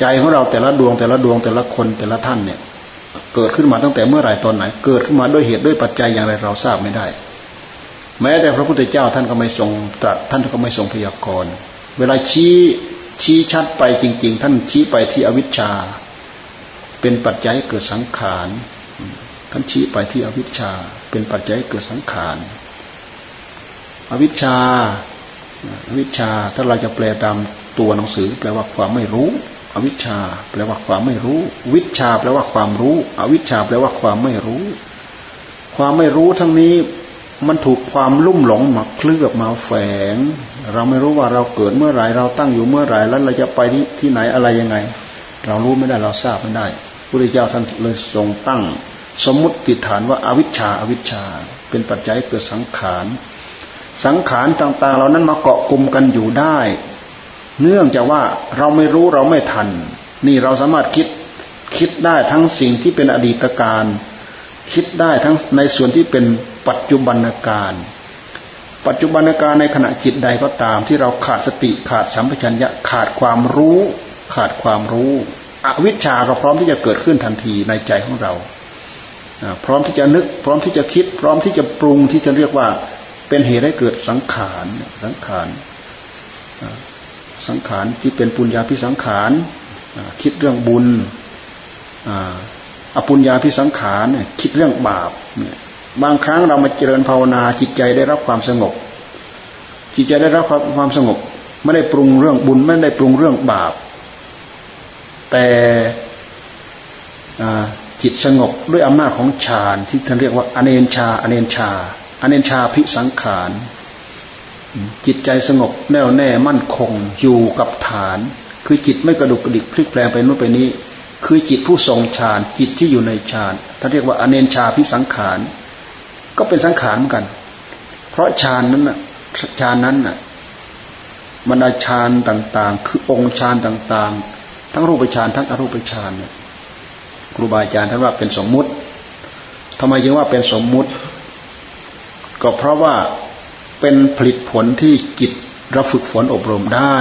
ใจของเราแต่ละดวงแต่ละดวงแต่ละคนแต่ละท่านเนี่ย เกิดขึ้นมาตั้งแต่เมื่อไหร่ตอนไหน เกิดขึ้นมาด้วยเหตุด้วยปัจจัยอย่างไรเราทราบไม่ได้ แม้แต่พระพุทธเจ้าท่านก็ไม่ทรงตรัสท่านก็ไม่ทรงพยากรณ์เวลาชี้ ชี้ชัดไปจริง ๆ ท่านชี้ไปที่อวิชชา เป็นปัจจัยเกิดสังขารท่านชี้ไปที่อวิชชา เป็นปัจจัยเกิดสังขารอวิชชาอวิชชาถ้าเราจะแปลตามตัวหนังสือ แปลว่าความไม่รู้ อวิชชา แปลว่าความไม่รู้ วิชาแปลว่าความรู้ อวิชชาแปลว่าความไม่รู้ ความไม่รู้ทั้งนี้ มันถูกความลุ่มหลงมาเคลือบมาแฝง เราไม่รู้ว่าเราเกิดเมื่อไหร่เราตั้งอยู่เมื่อไหร่แล้วเราจะไปที่ที่ไหนอะไรยังไง เรารู้ไม่ได้เราทราบไม่ได้พระพุทธเจ้าท่านเลยทรงตั้ง สมมติฐานว่าอาวิชชาอาวิชชา เป็นปัจจัยเกิดสังขารสังขารต่างๆ เหล่านั้นมาเกาะกลุ่มกันอยู่ได้ เนื่องจากว่าเราไม่รู้เราไม่ทัน นี่เราสามารถคิดคิดได้ทั้งสิ่งที่เป็นอดีตการ คิดได้ทั้งในส่วนที่เป็นปัจจุบันการ ปัจจุบันการในขณะจิตใดก็ตามที่เราขาดสติขาดสัมปชัญญะขาดความรู้ ขาดความรู้อวิชชาก็พร้อมที่จะเกิดขึ้นทันทีในใจของเรา พร้อมที่จะนึก พร้อมที่จะคิด พร้อมที่จะปรุงที่จะเรียกว่าเป็นเหตุให้เกิดสังขารสังขารสังขารที่เป็นปุญญาพิสังขารคิดเรื่องบุญ อปุญญาพิสังขารเนี่ยคิดเรื่องบาปบางครั้งเรามาเจริญภาวนาจิตใจได้รับความสงบ จิตใจได้รับความสงบ ไม่ได้ปรุงเรื่องบุญไม่ได้ปรุงเรื่องบาป แต่จิตสงบด้วยอำนาจของฌานที่ท่านเรียกว่า อเนนชา อเนนชา อเนนชาพิสังขารจิตใจสงบแน่วแน่มั่นคงอยู่กับฐาน คือจิตไม่กระดุกกระดิกพลิกแปลงไปโน้นไปนี้ คือจิตผู้ทรงฌานจิตที่อยู่ในฌานท่านเรียกว่าอเนนชาพิสังขาร ก็เป็นสังขารเหมือนกัน เพราะฌานนั้นน่ะฌานนั้นน่ะบรรดาฌานต่างๆ คือองค์ฌานต่างๆ ทั้งรูปฌานทั้งอรูปฌานเนี่ยครูบาอาจารย์ท่านว่าเป็นสมมุติทำไมจึงว่าเป็นสมมุติ ก็เพราะว่าเป็นผลิตผลที่จิตเราฝึกฝนอบรมได้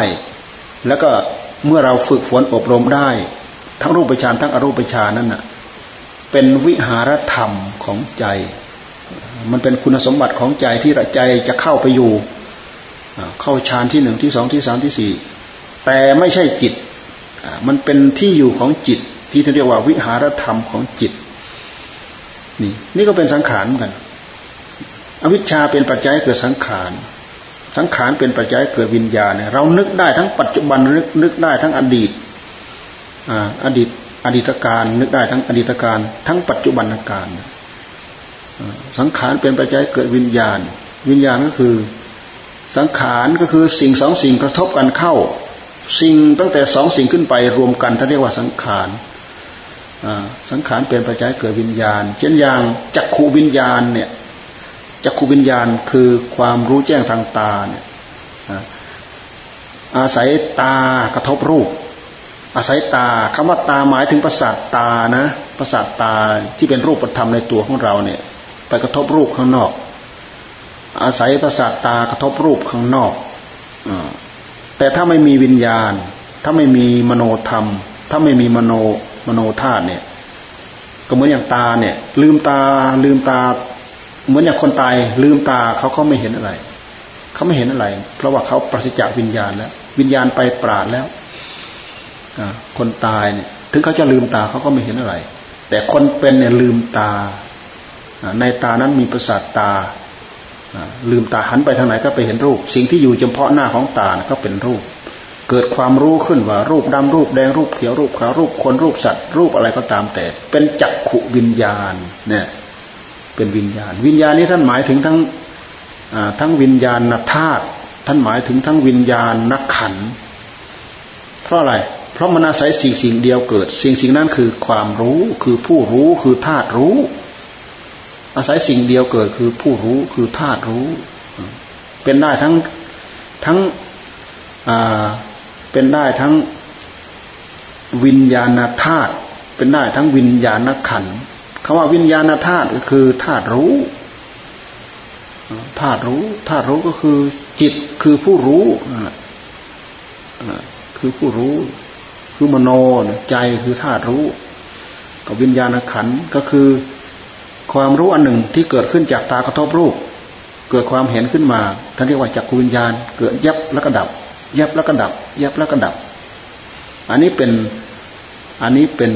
แล้วก็เมื่อเราฝึกฝนอบรมได้ ทั้งรูปฌานทั้งอรูปฌานนั่นน่ะเป็นวิหารธรรมของใจ มันเป็นคุณสมบัติของใจที่ใจจะเข้าไปอยู่ เข้าฌานที่หนึ่งที่สองที่สามที่สี่แต่ไม่ใช่จิต มันเป็นที่อยู่ของจิต ที่เรียกว่าวิหารธรรมของจิต นี่นี่ก็เป็นสังขารเหมือนกัน อวิชชาเป็นปัจจัยเกิดสังขารสังขารเป็นปัจจัยเกิดวิญญาณเนี่ยเรานึกได้ทั้งปัจจุบันนึกนึกได้ทั้งอดีต อดีตอดีตการนึกได้ทั้งอดีตการทั้งปัจจุบันการสังขารเป็นปัจจัยเกิดวิญญาณ วิญญาณก็คือ สังขารก็คือสิ่งสองสิ่งกระทบกันเข้า สิ่งตั้งแต่สองสิ่งขึ้นไปรวมกันท่านเรียกว่าสังขารสังขารเป็นปัจจัยเกิดวิญญาณ เช่นอย่างจักขูวิญญาณเนี่ยจักขูวิญญาณคือความรู้แจ้งทางตาเนี่ยอาศัยตากระทบรูป อาศัยตาคำว่าตาหมายถึงประสาทตานะประสาทตาที่เป็นรูปธรรมในตัวของเราเนี่ย ไปกระทบรูปข้างนอก อาศัยประสาทตากระทบรูปข้างนอกอแต่ถ้าไม่มีวิญญาณ ถ้าไม่มีมโนธรรม ถ้าไม่มีมโนมโนธาตุเนี่ย ก็เหมือนอย่างตาเนี่ย ลืมตาลืมตา เหมือนอย่างคนตายลืมตาเขาก็ไม่เห็นอะไร เขาไม่เห็นอะไร เพราะว่าเขาปราศจากวิญญาณแล้ว วิญญาณไปปราดแล้ว คนตายเนี่ย ถึงเขาจะลืมตาเขาก็ไม่เห็นอะไร แต่คนเป็นเนี่ยลืมตา ในตานั้นมีประสาทตา ลืมตาหันไปทางไหนก็ไปเห็นรูป สิ่งที่อยู่เฉพาะหน้าของตาก็เป็นรูป เกิดความรู้ขึ้นว่ารูปดำรูปแดงรูปเขียวรูปขาวรูปคนรูปสัตว์รูปอะไรก็ตามแต่ เป็นจักขุวิญญาณเนี่ยเป็นวิญญาณ วิญญาณนี้ท่านหมายถึงทั้งทั้งวิญญาณธาตุท่านหมายถึงทั้งวิญญาณนักขันเพราะอะไรเราะมันอาศัยสิ่งสิ่งเดียวเกิด สิ่งสิ่งนั้นคือความรู้คือผู้รู้คือธาตุรู้ อาศัยสิ่งเดียวเกิดคือผู้รู้คือธาตุรู้ เป็นได้ทั้งทั้งเป็นได้ทั้งวิญญาณธาตุเป็นได้ทั้งวิญญาณขันคำว่าวิญญาณธาตุก็คือธาตุรู้ธาตุรู้ธาตุรู้ก็คือจิตคือผู้รู้นั่นแหละคือผู้รู้ คือมโนใจคือธาตุรู้กับวิญญาณขันก็คือความรู้อันหนึ่งที่เกิดขึ้นจากตากระทบรูป เกิดความเห็นขึ้นมาท่านเรียกว่าจักรวิญญาณ เกิดยับแล้วก็ดับ ยับแล้วก็ดับ ยับแล้วก็ดับ อันนี้เป็นอันนี้เป็น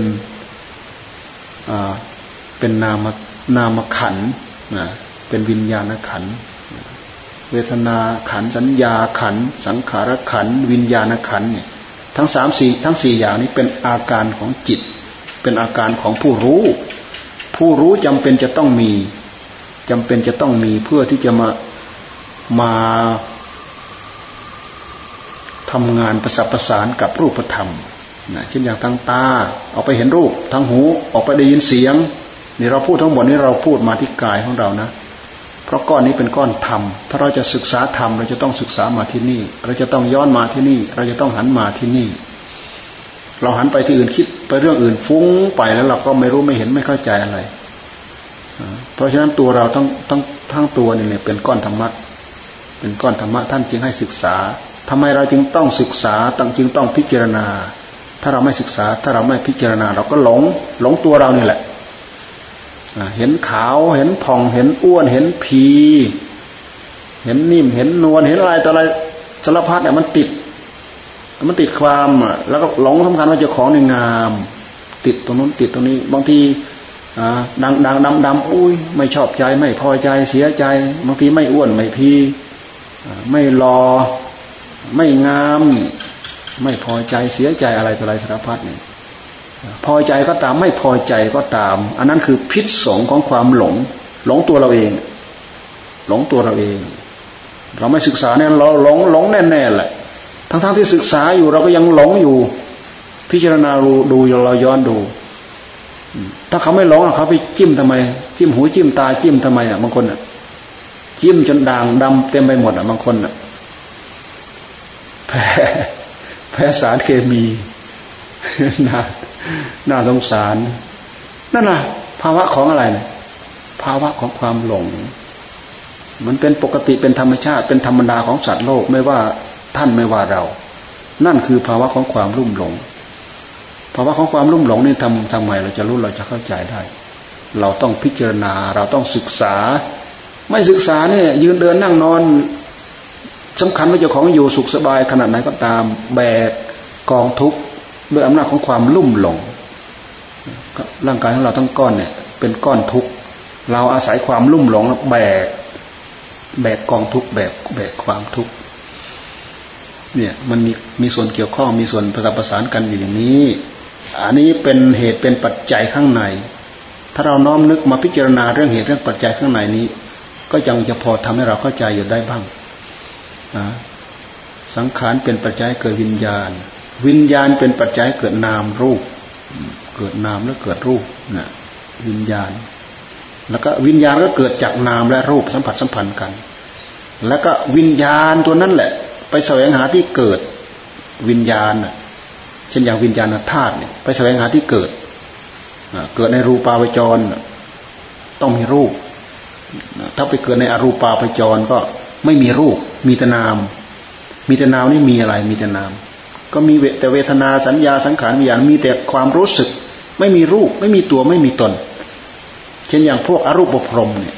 เป็นนามนามขันนะเป็นวิญญาณขัน เวทนาขันสัญญาขัน สังขารขัน วิญญาณขันเนี่ย ทั้งสามสี่ทั้งสี่อย่างนี้เป็นอาการของจิต เป็นอาการของผู้รู้ ผู้รู้จำเป็นจะต้องมีจำเป็นจะต้องมีเพื่อที่จะมามาทำงานประสับประสานกับรูปธรรมนะเช่นอย่างทางตาออกไปเห็นรูปทางหูออกไปได้ยินเสียงนี่เราพูดทั้งหมดนี้เราพูดมาที่กายของเรานะ เพราะก้อนนี้เป็นก้อนธรรม ถ้าเราจะศึกษาธรรมเราจะต้องศึกษามาที่นี่ เราจะต้องย้อนมาที่นี่ เราจะต้องหันมาที่นี่ เราหันไปที่อื่นคิดไปเรื่องอื่นฟุ้งไปแล้วเราก็ไม่รู้ไม่เห็นไม่เข้าใจอะไร เพราะฉะนั้นตัวเราต้องต้องทั้งตัวเนี่ยเป็นก้อนธรรมะ เป็นก้อนธรรมะท่านจึงให้ศึกษาทำไมเราจึงต้องศึกษาตั้งจึงต้องพิจารณา ถ้าเราไม่ศึกษา ถ้าเราไม่พิจารณา เราก็หลงหลงตัวเราเนี่แหละ เห็นขาวเห็นผ่องเห็นอ้วนเห็นผี เห็นนิ่มเห็นนวลเห็นอะไรต่ออะไรสารพัดเนี่ยมันติด มันติดความแล้วก็หลงสำคัญว่าเจ้าของในงาม ติดตรงนู้นติดตรงนี้ บางทีดังดังดำดำอุ้ยไม่ชอบใจไม่พอใจเสียใจ บางทีไม่อ้วนไม่พีไม่รอไม่งาม ไม่พอใจเสียใจอะไรต่ออะไรสารพัดเนี่ย พอใจก็ตามไม่พอใจก็ตาม อันนั้นคือพิษสงของความหลง หลงตัวเราเอง หลงตัวเราเอง เราไม่ศึกษาเนี่ยเราหลงหลงแน่ๆแหละ ทั้งๆทที่ศึกษาอยู่เราก็ยังหลงอยู่ พิจารณาดูดูเราย้อนดู ถ้าเขาไม่หลงเขาไปจิ้มทำไม จิ้มหูจิ้มตาจิ้มทำไมอะบางคนอะ จิ้มจนด่างดำเต็มไปหมดอะบางคนอะแพ้แพ้สารเคมีนะ น่าสงสาร นั่นแหละภาวะของอะไรนี่ยภาวะของความหลง มันเป็นปกติเป็นธรรมชาติ เป็นธรรมดาของสัตว์โลกไม่ว่าท่านไม่ว่าเรา นั่นคือภาวะของความรุ่มหลง ภาวะของความรุ่มหลงนี่ทำทำไมเราจะรู้เราจะเข้าใจได้ เราต้องพิจารณาเราต้องศึกษา ไม่ศึกษาเนี่ยยืนเดินนั่งนอนสำคัญว่าเจ้าของอยู่สุขสบายขนาดไหนก็ตามแบกกองทุกข์ ด้วยอำนาจของความลุ่มหลงร่างกายของเราทั้งก้อนเนี่ย เป็นก้อนทุกข์เราอาศัยความลุ่มหลงแบกแบกกองทุกข์แบกแบกความทุกข์เนี่ย มันมีมีส่วนเกี่ยวข้องมีส่วนประประสานกันอยู่อย่างนี้ อันนี้เป็นเหตุเป็นปัจจัยข้างใน ถ้าเราน้อมนึกมาพิจารณาเรื่องเหตุเรื่องปัจจัยข้างในนี้ ก็ยังจะพอทำให้เราเข้าใจอยู่ได้บ้างสังขารเป็นปัจจัยเกิดวิญญาณ วิญญาณเป็นปัจจัยเกิดนามรูป เกิดนามแล้วเกิดรูปนะวิญญาณ แล้วก็วิญญาณก็เกิดจากนามและรูปสัมผัสสัมพันธ์กัน แล้วก็วิญญาณตัวนั้นแหละ ไปแสวงหาที่เกิดวิญญาณเช่นอย่างวิญญาณธาตุเนี่ยไปแสวงหาที่เกิดเกิดในรูปาวจร ต้องมีรูป ถ้าไปเกิดในอรูปาวจรก็ไม่มีรูป มีแต่นาม มีแต่นามนี่มีอะไร มีแต่นาม ก็มีแต่เวทนาสัญญาสังขารวิญญาณมีแต่ความรู้สึก ไม่มีรูปไม่มีตัวไม่มีตน เช่นอย่างพวกอรูปพรมเนี่ย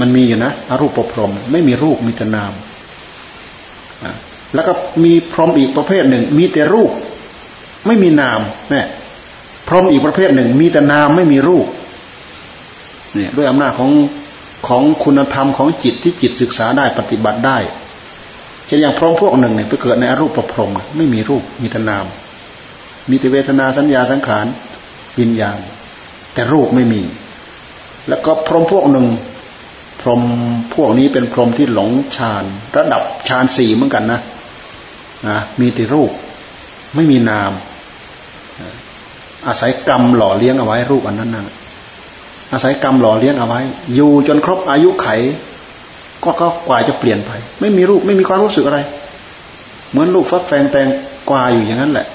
มันมีอยู่นะอรูปพรมไม่มีรูปมีแต่นามแล้วก็มีพรหมอีกประเภทหนึ่ง มีแต่รูป ไม่มีนามเนี่ยพรหมอีกประเภทหนึ่ง มีแต่นามไม่มีรูปเนี่ยด้วยอำนาจของของคุณธรรมของจิตที่จิตศึกษาได้ปฏิบัติได้ ช่นอย่างพรหมพวกหนึ่งเนี่ยไปเกิดในอรูปประพรหมไม่มีรูปมีแต่นาม มีแต่เวทนาสัญญาสังขารวิญญาณ แต่รูปไม่มี แล้วก็พรหมพวกหนึ่ง พรหมพวกนี้เป็นพรหมที่หลงฌานระดับฌานสี่เหมือนกันนะนะมีแต่รูปไม่มีนาม อาศัยกรรมหล่อเลี้ยงเอาไว้รูปอันนั้นนะอาศัยกรรมหล่อเลี้ยงเอาไว้ อยู่จนครบอายุไข ก็ก็กว่าจะเปลี่ยนไป ไม่มีรูปไม่มีความรู้สึกอะไร เหมือนลูกฟักแฟงแตงกวาอยู่อย่างนั้นแหละ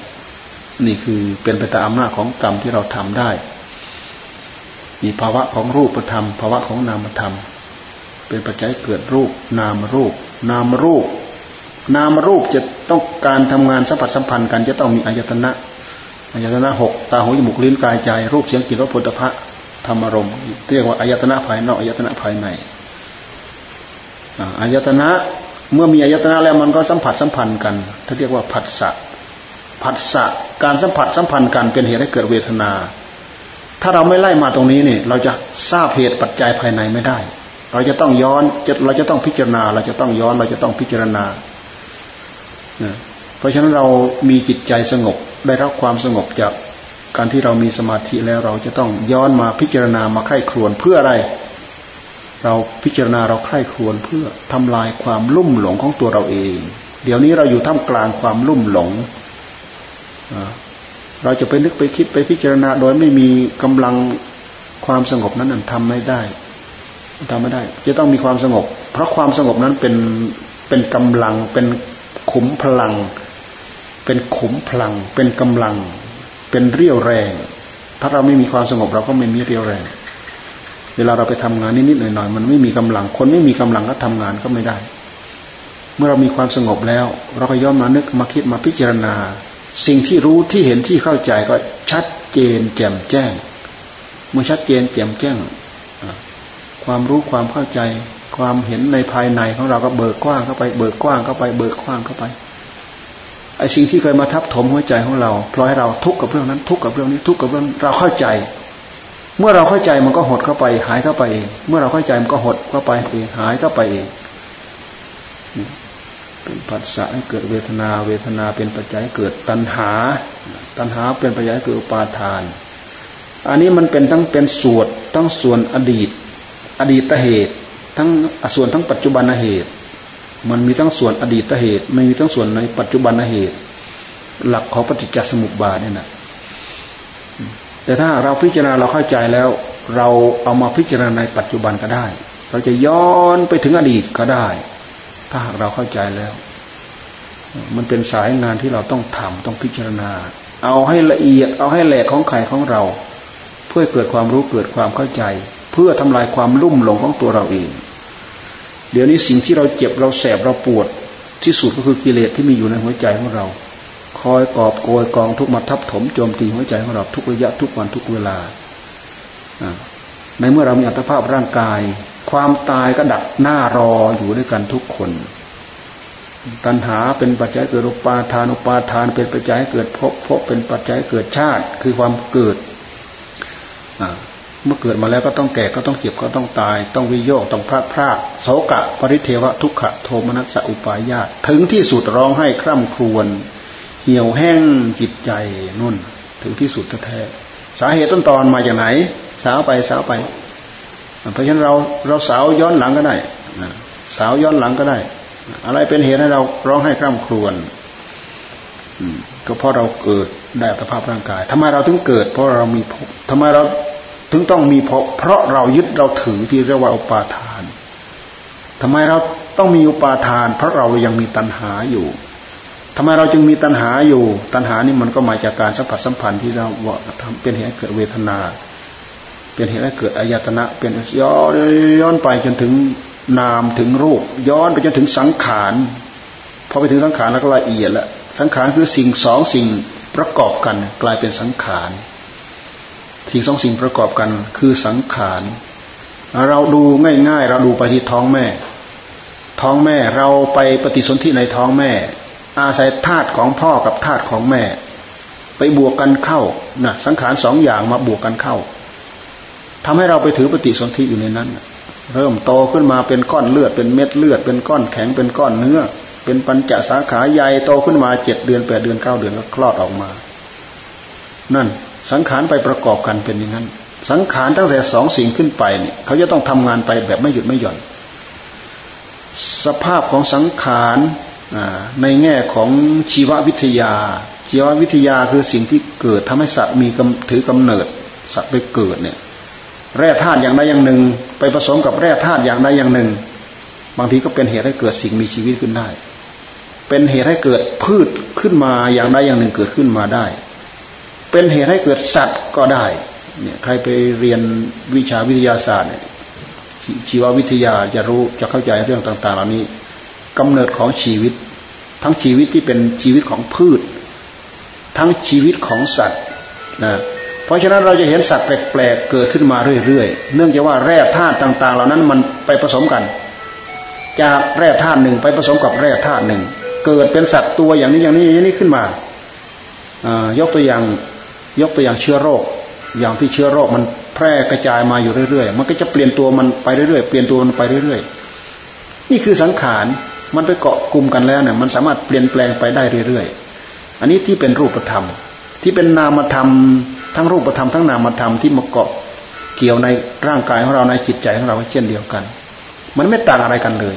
นี่คือเป็นไปตามอำนาจของกรรมที่เราทำได้ มีภาวะของรูปธรรม ภาวะของนามธรรม เป็นปัจจัยเกิดรูป นามรูป นามรูป นามรูปจะต้องการทำงานสัมผัสสัมพันธ์กันจะต้องมีอายตนะอายตนะหกตาหูจมูกลิ้นกายใจ รูปเสียงกลิ่นรสผลิตภัณฑ์ธรรมรมเรียกว่าอายตนะภายนอกอายตนะภายใน อายตนะเมื่อมีอายตนะแล้วมันก็สัมผัสสัมพันธ์กันถ้าเรียกว่าผัสสะผัสสะการสัมผัสสัมพันธ์กันเป็นเหตุให้เกิดเวทนา ถ้าเราไม่ไล่มาตรงนี้เนี่ยเราจะทราบเหตุปัจจัยภายในไม่ได้ เราจะต้องย้อนเราจะต้องพิจารณา เราจะต้องย้อนเราจะต้องพิจารณาเพราะฉะนั้นเรามีจิตใจสงบได้รับความสงบจากการที่เรามีสมาธิแล้วเราจะต้องย้อนมาพิจารณามาไข้ครวนเพื่ออะไร เราพิจารณาเราไข้ครวนเพื่อทำลายความลุ่มหลงของตัวเราเอง เดี๋ยวนี้เราอยู่ท่ามกลางความลุ่มหลง เราจะไปนึกไปคิดไปพิจารณาโดยไม่มีกำลังความสงบนั้นทำไม่ได้ทำไม่ได้ จะต้องมีความสงบ เพราะความสงบนั้นเป็นเป็นกำลัง เป็นขุมพลัง เป็นขุมพลัง เป็นกำลัง เป็นเรี่ยวแรง ถ้าเราไม่มีความสงบเราก็ไม่มีเรี่ยวแรง เวลาเราไปทำงานนิดๆหน่อยๆมันไม่มีกำลัง คนไม่มีกำลังก็ทำงานก็ไม่ได้ เมื่อเรามีความสงบแล้ว เราก็ย้อนมานึกมาคิดมาพิจารณา สิ่งที่รู้ที่เห็นที่เข้าใจก็ชัดเจนแจ่มแจ้ง เมื่อชัดเจนแจ่มแจ้ง ความรู้ความเข้าใจ ความเห็นในภายในของเราก็เบิกกว้างเข้าไปเบิกกว้างเข้าไปเบิกกว้างเข้าไปไอ้สิ่งที่เคยมาทับถมหัวใจของเราพลอยให้เราทุกข์กับเรื่องนั้นทุกข์กับเรื่องนี้ทุกข์กับเรื่องเราเข้าใจ เมื่อเราเข้าใจมันก็หดเข้าไป หายเข้าไปเอง เมื่อเราเข้าใจมันก็หดเข้าไปเองหายเข้าไปเองเป็นปัจจัยเกิดเวทนา เวทนาเป็นปัจจัยเกิดตัณหา ตัณหาเป็นปัจจัยเกิดอุปาทาน อันนี้มันเป็นทั้งเป็นส่วนทั้งส่วนอดีต อดีตเหตุ ทั้งส่วนทั้งปัจจุบันเหตุ มันมีทั้งส่วนอดีตเหตุ ไม่มีทั้งส่วนในปัจจุบันเหตุ หลักของปฏิจจสมุปบาทเนี่ยนะ แต่ถ้าเราพิจารณาเราเข้าใจแล้ว เราเอามาพิจารณาในปัจจุบันก็ได้ เราจะย้อนไปถึงอดีตก็ได้ ถ้าหากเราเข้าใจแล้ว มันเป็นสายงานที่เราต้องทำต้องพิจารณา เอาให้ละเอียด เอาให้แหลกของไข่ของเรา เพื่อเกิดความรู้เกิดความเข้าใจ เพื่อทำลายความลุ่มหลงของตัวเราเอง เดี๋ยวนี้สิ่งที่เราเจ็บเราแสบเราปวดที่สุดก็คือกิเลสที่มีอยู่ในหัวใจของเรา คอยกอบโกยกองทุกมาทับถมโจมตีหัวใจของเราทุกระยะทุกวันทุกเวลาในเมื่อเรามีอัตภาพร่างกาย ความตายก็ดักหน้ารออยู่ด้วยกันทุกคน ตัณหาเป็นปัจจัยเกิดอุปาทานอุปาทาน เป็นปัจจัยเกิดภพภพเป็นปัจจัยเกิดชาติ คือความเกิดเมื่อเกิดมาแล้วก็ต้องแก่ก็ต้องเจ็บก็ต้องตาย ต้องวิโยกต้องพลาดพลาดโศกะ ปริเทวะทุกขะโทมนัสสะอุปายาตถึงที่สุดร้องให้คร่ำครวญ เหี่ยวแห้งจิตใจนุ่น ถึงที่สุดแท้สาเหตุต้นตอนมาจากไหน สาวไปสาวไป เพราะฉะนั้นเราเราสาวย้อนหลังก็ได้สาวย้อนหลังก็ได้ อะไรเป็นเหตุให้เราร้องให้คร่ำครวญก็เพราะเราเกิดได้อัตภาพร่างกายทำไมเราถึงเกิด เพราะเรามีทำไมเราถึงต้องมีเพราะเพราะเรายึดเราถือที่เรียกว่าอุปาทานทำไมเราต้องมีอุปาทาน เพราะเรายังมีตัณหาอยู่ ทำไมเราจึงมีตัณหาอยู่ ตัณหานี่มันก็มาจากการสัมผัสสัมพันธ์ที่เราว่าทำเป็นเหตุให้เกิดเวทนา เป็นเหตุให้เกิดอายตนะ เป็นย้อนย้อนไปจนถึงนามถึงรูป ย้อนไปจนถึงสังขารพอไปถึงสังขารแล้วก็ละเอียดล้วสังขารคือสิ่งสองสิ่งประกอบกันกลายเป็นสังขารสิ่งสองสิ่งประกอบกันคือสังขารเราดูง่ายๆ เราดูไปที่ท้องแม่ ท้องแม่เราไปปฏิสนธิในท้องแม่ อาศัยธาตุของพ่อกับธาตุของแม่ ไปบวกกันเข้านะสังขารสองอย่างมาบวกกันเข้าทำให้เราไปถือปฏิสนธิอยู่ในนั้น เริ่มโตขึ้นมาเป็นก้อนเลือด เป็นเม็ดเลือด เป็นก้อนแข็งเป็นก้อนเนื้อ เป็นปัญจสาขาใหญ่โตขึ้นมาเจ็ดเดือนแปดเดือนเก้าเดือนก็คลอดออกมา นั่นสังขารไปประกอบกันเป็นอย่างนั้น สังขารตั้งแต่สองสิ่งขึ้นไปเนี่ยเขาจะต้องทำงานไปแบบไม่หยุดไม่หย่อนสภาพของสังขาร ในแง่ของชีววิทยา ชีววิทยาคือสิ่งที่เกิดทำให้สัตว์มีถือกำเนิด สัตว์ไปเกิดเนี่ยแร่ธาตุอย่างใดอย่างหนึ่ง ไปผสมกับแร่ธาตุอย่างใดอย่างหนึ่ง บางทีก็เป็นเหตุให้เกิดสิ่งมีชีวิตขึ้นได้ เป็นเหตุให้เกิดพืชขึ้นมาอย่างใดอย่างหนึ่งเกิดขึ้นมาได้ เป็นเหตุให้เกิดสัตว์ก็ได้เนี่ยใครไปเรียนวิชาวิทยาศาสตร์เนี่ยชีววิทยาจะรู้จะเข้าใจเรื่องต่าง ๆ เหล่านี้ กำเนิดของชีวิต ทั้งชีวิตที่เป็นชีวิตของพืช ทั้งชีวิตของสัตว์นะเพราะฉะนั้นเราจะเห็นสัตว์แปลกๆเกิดขึ้นมาเรื่อยๆ เนื่องจากว่าแร่ธาตุต่างๆ เหล่านั้นมันไปผสมกัน จากแร่ธาตุหนึ่งไปผสมกับแร่ธาตุหนึ่ง เกิดเป็นสัตว์ตัวอย่างนี้อย่างนี้อย่างนี้ขึ้นมายกตัวอย่างยกตัวอย่างเชื้อโรค อย่างที่เชื้อโรคมันแพร่กระจายมาอยู่เรื่อยๆ มันก็จะเปลี่ยนตัวมันไปเรื่อยๆ เปลี่ยนตัวมันไปเรื่อยๆ นี่คือสังขาร มันไปเกาะกลุ่มกันแล้วเนี่ยมันสามารถเปลี่ยนแปลงไปได้เรื่อยๆ อันนี้ที่เป็นรูปธรรม ที่เป็นนามธรรม ทั้งรูปธรรมทั้งนามธรรมที่มาเกาะเกี่ยวในร่างกายของเราในจิตใจของเราเช่นเดียวกัน มันไม่ต่างอะไรกันเลย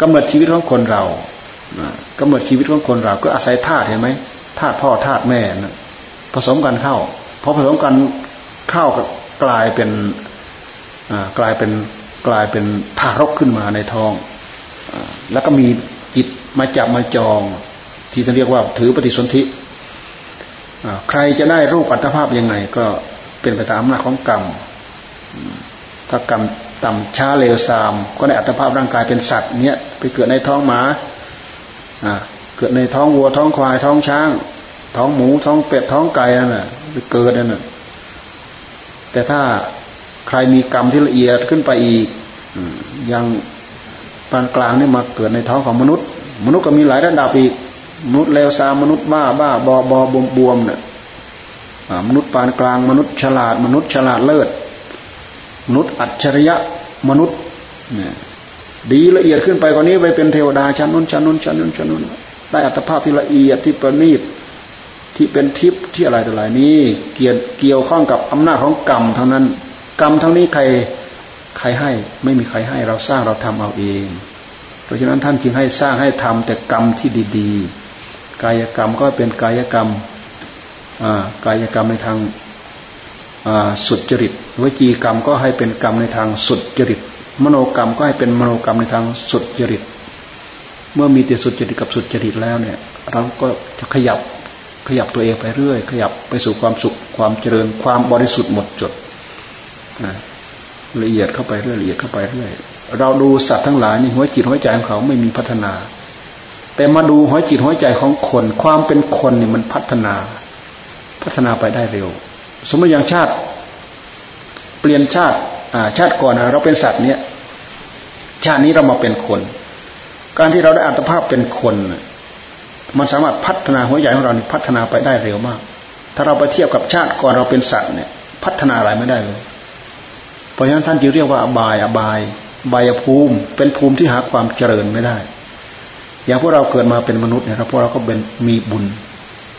กำเนิดชีวิตของคนเรากำเนิดชีวิตของคนเราก็อาศัยธาตุเห็นไหมธาตุพ่อธาตุแม่นะผสมกันเข้าพอผสมกันเข้ากลายเป็นกลายเป็นกลายเป็นทารกขึ้นมาในท้อง แล้วก็มีจิตมาจับมาจอง ที่จะเรียกว่าถือปฏิสนธิใครจะได้รูปอัตภาพยังไง ก็เป็นไปตามอำนาจของกรรมถ้ากรรมต่ำช้าเร็วซาม ก็ได้อัตภาพร่างกายเป็นสัตว์เนี้ยไปเกิดในท้องหมาเกิดในท้องวัวท้องควายท้องช้าง ท้องหมูท้องเป็ดท้องไก่นั่นแหละไปเกิดนั่นแหะแต่ถ้าใครมีกรรมที่ละเอียดขึ้นไปอีกยัง ปานกลางนี่มาเกิดในท้องของมนุษย์ มนุษย์ก็มีหลายระดับอีก มนุษย์เลวซามมนุษย์บ้าบ้าบอบอบวมบวมเนี่ยมนุษย์ปานกลางมนุษย์ฉลาด มนุษย์ฉลาดเลิศมนุษย์อัจฉริยะมนุษย์เนี่ยดีละเอียดขึ้นไปกว่านี้ไปเป็นเทวดาชั้นนู้นชั้นนู้นชั้นนู้นชั้นนู้นได้อัตภาพที่ละเอียดที่ประณีตที่เป็นทิพย์ที่อะไรต่ออะไรนี้เกี่ยวเกี่ยวข้องกับอำนาจของกรรมเท่านั้น กรรมทั้งนี้ใคร ใครให้ไม่มีใครให้เราสร้างเราทำเอาเองเพราะฉะนั้นท่านจึงให้สร้างให้ทำแต่กรรมที่ดีๆ กายกรรมก็เป็นกายกรรมกายกรรมในทางสุดจริตวิจีกรรมก็ให้เป็นกรรมในทางสุดจริต มโนกรรมก็ให้เป็นมโนกรรมในทางสุดจริต เมื่อมีแต่สุดจริตกับสุดจริตแล้วเนี่ย เราก็จะขยับขยับตัวเองไปเรื่อย ขยับไปสู่ความสุขความเจริญความบริสุทธิ์หมดจด ละเอียดเข้าไปเรื่อยละเอียดเข้าไปเรื่อยเราดูสัตว์ทั้งหลายนี่หัวจิตหัวใจของเขาไม่มีพัฒนา แต่มาดูหัวจิตหัวใจของคน ความเป็นคนนี่มันพัฒนา พัฒนาไปได้เร็ว สมมติอย่างชาติ เปลี่ยนชาติชาติก่อนเราเป็นสัตว์เนี่ยชาตินี้เรามาเป็นคน การที่เราได้อัตภาพเป็นคน มันสามารถพัฒนาหัวใจของเราพัฒนาไปได้เร็วมาก ถ้าเราไปเทียบกับชาติก่อนเราเป็นสัตว์เนี่ย พัฒนาอะไรไม่ได้เลย ราะฉะนั้นท่านจึงเรียกว่าอบายอบายบายภูมิ เป็นภูมิที่หาความเจริญไม่ได้ อย่างพวกเราเกิดมาเป็นมนุษย์เนี่ยครับพวกเราก็เป็นมีบุญ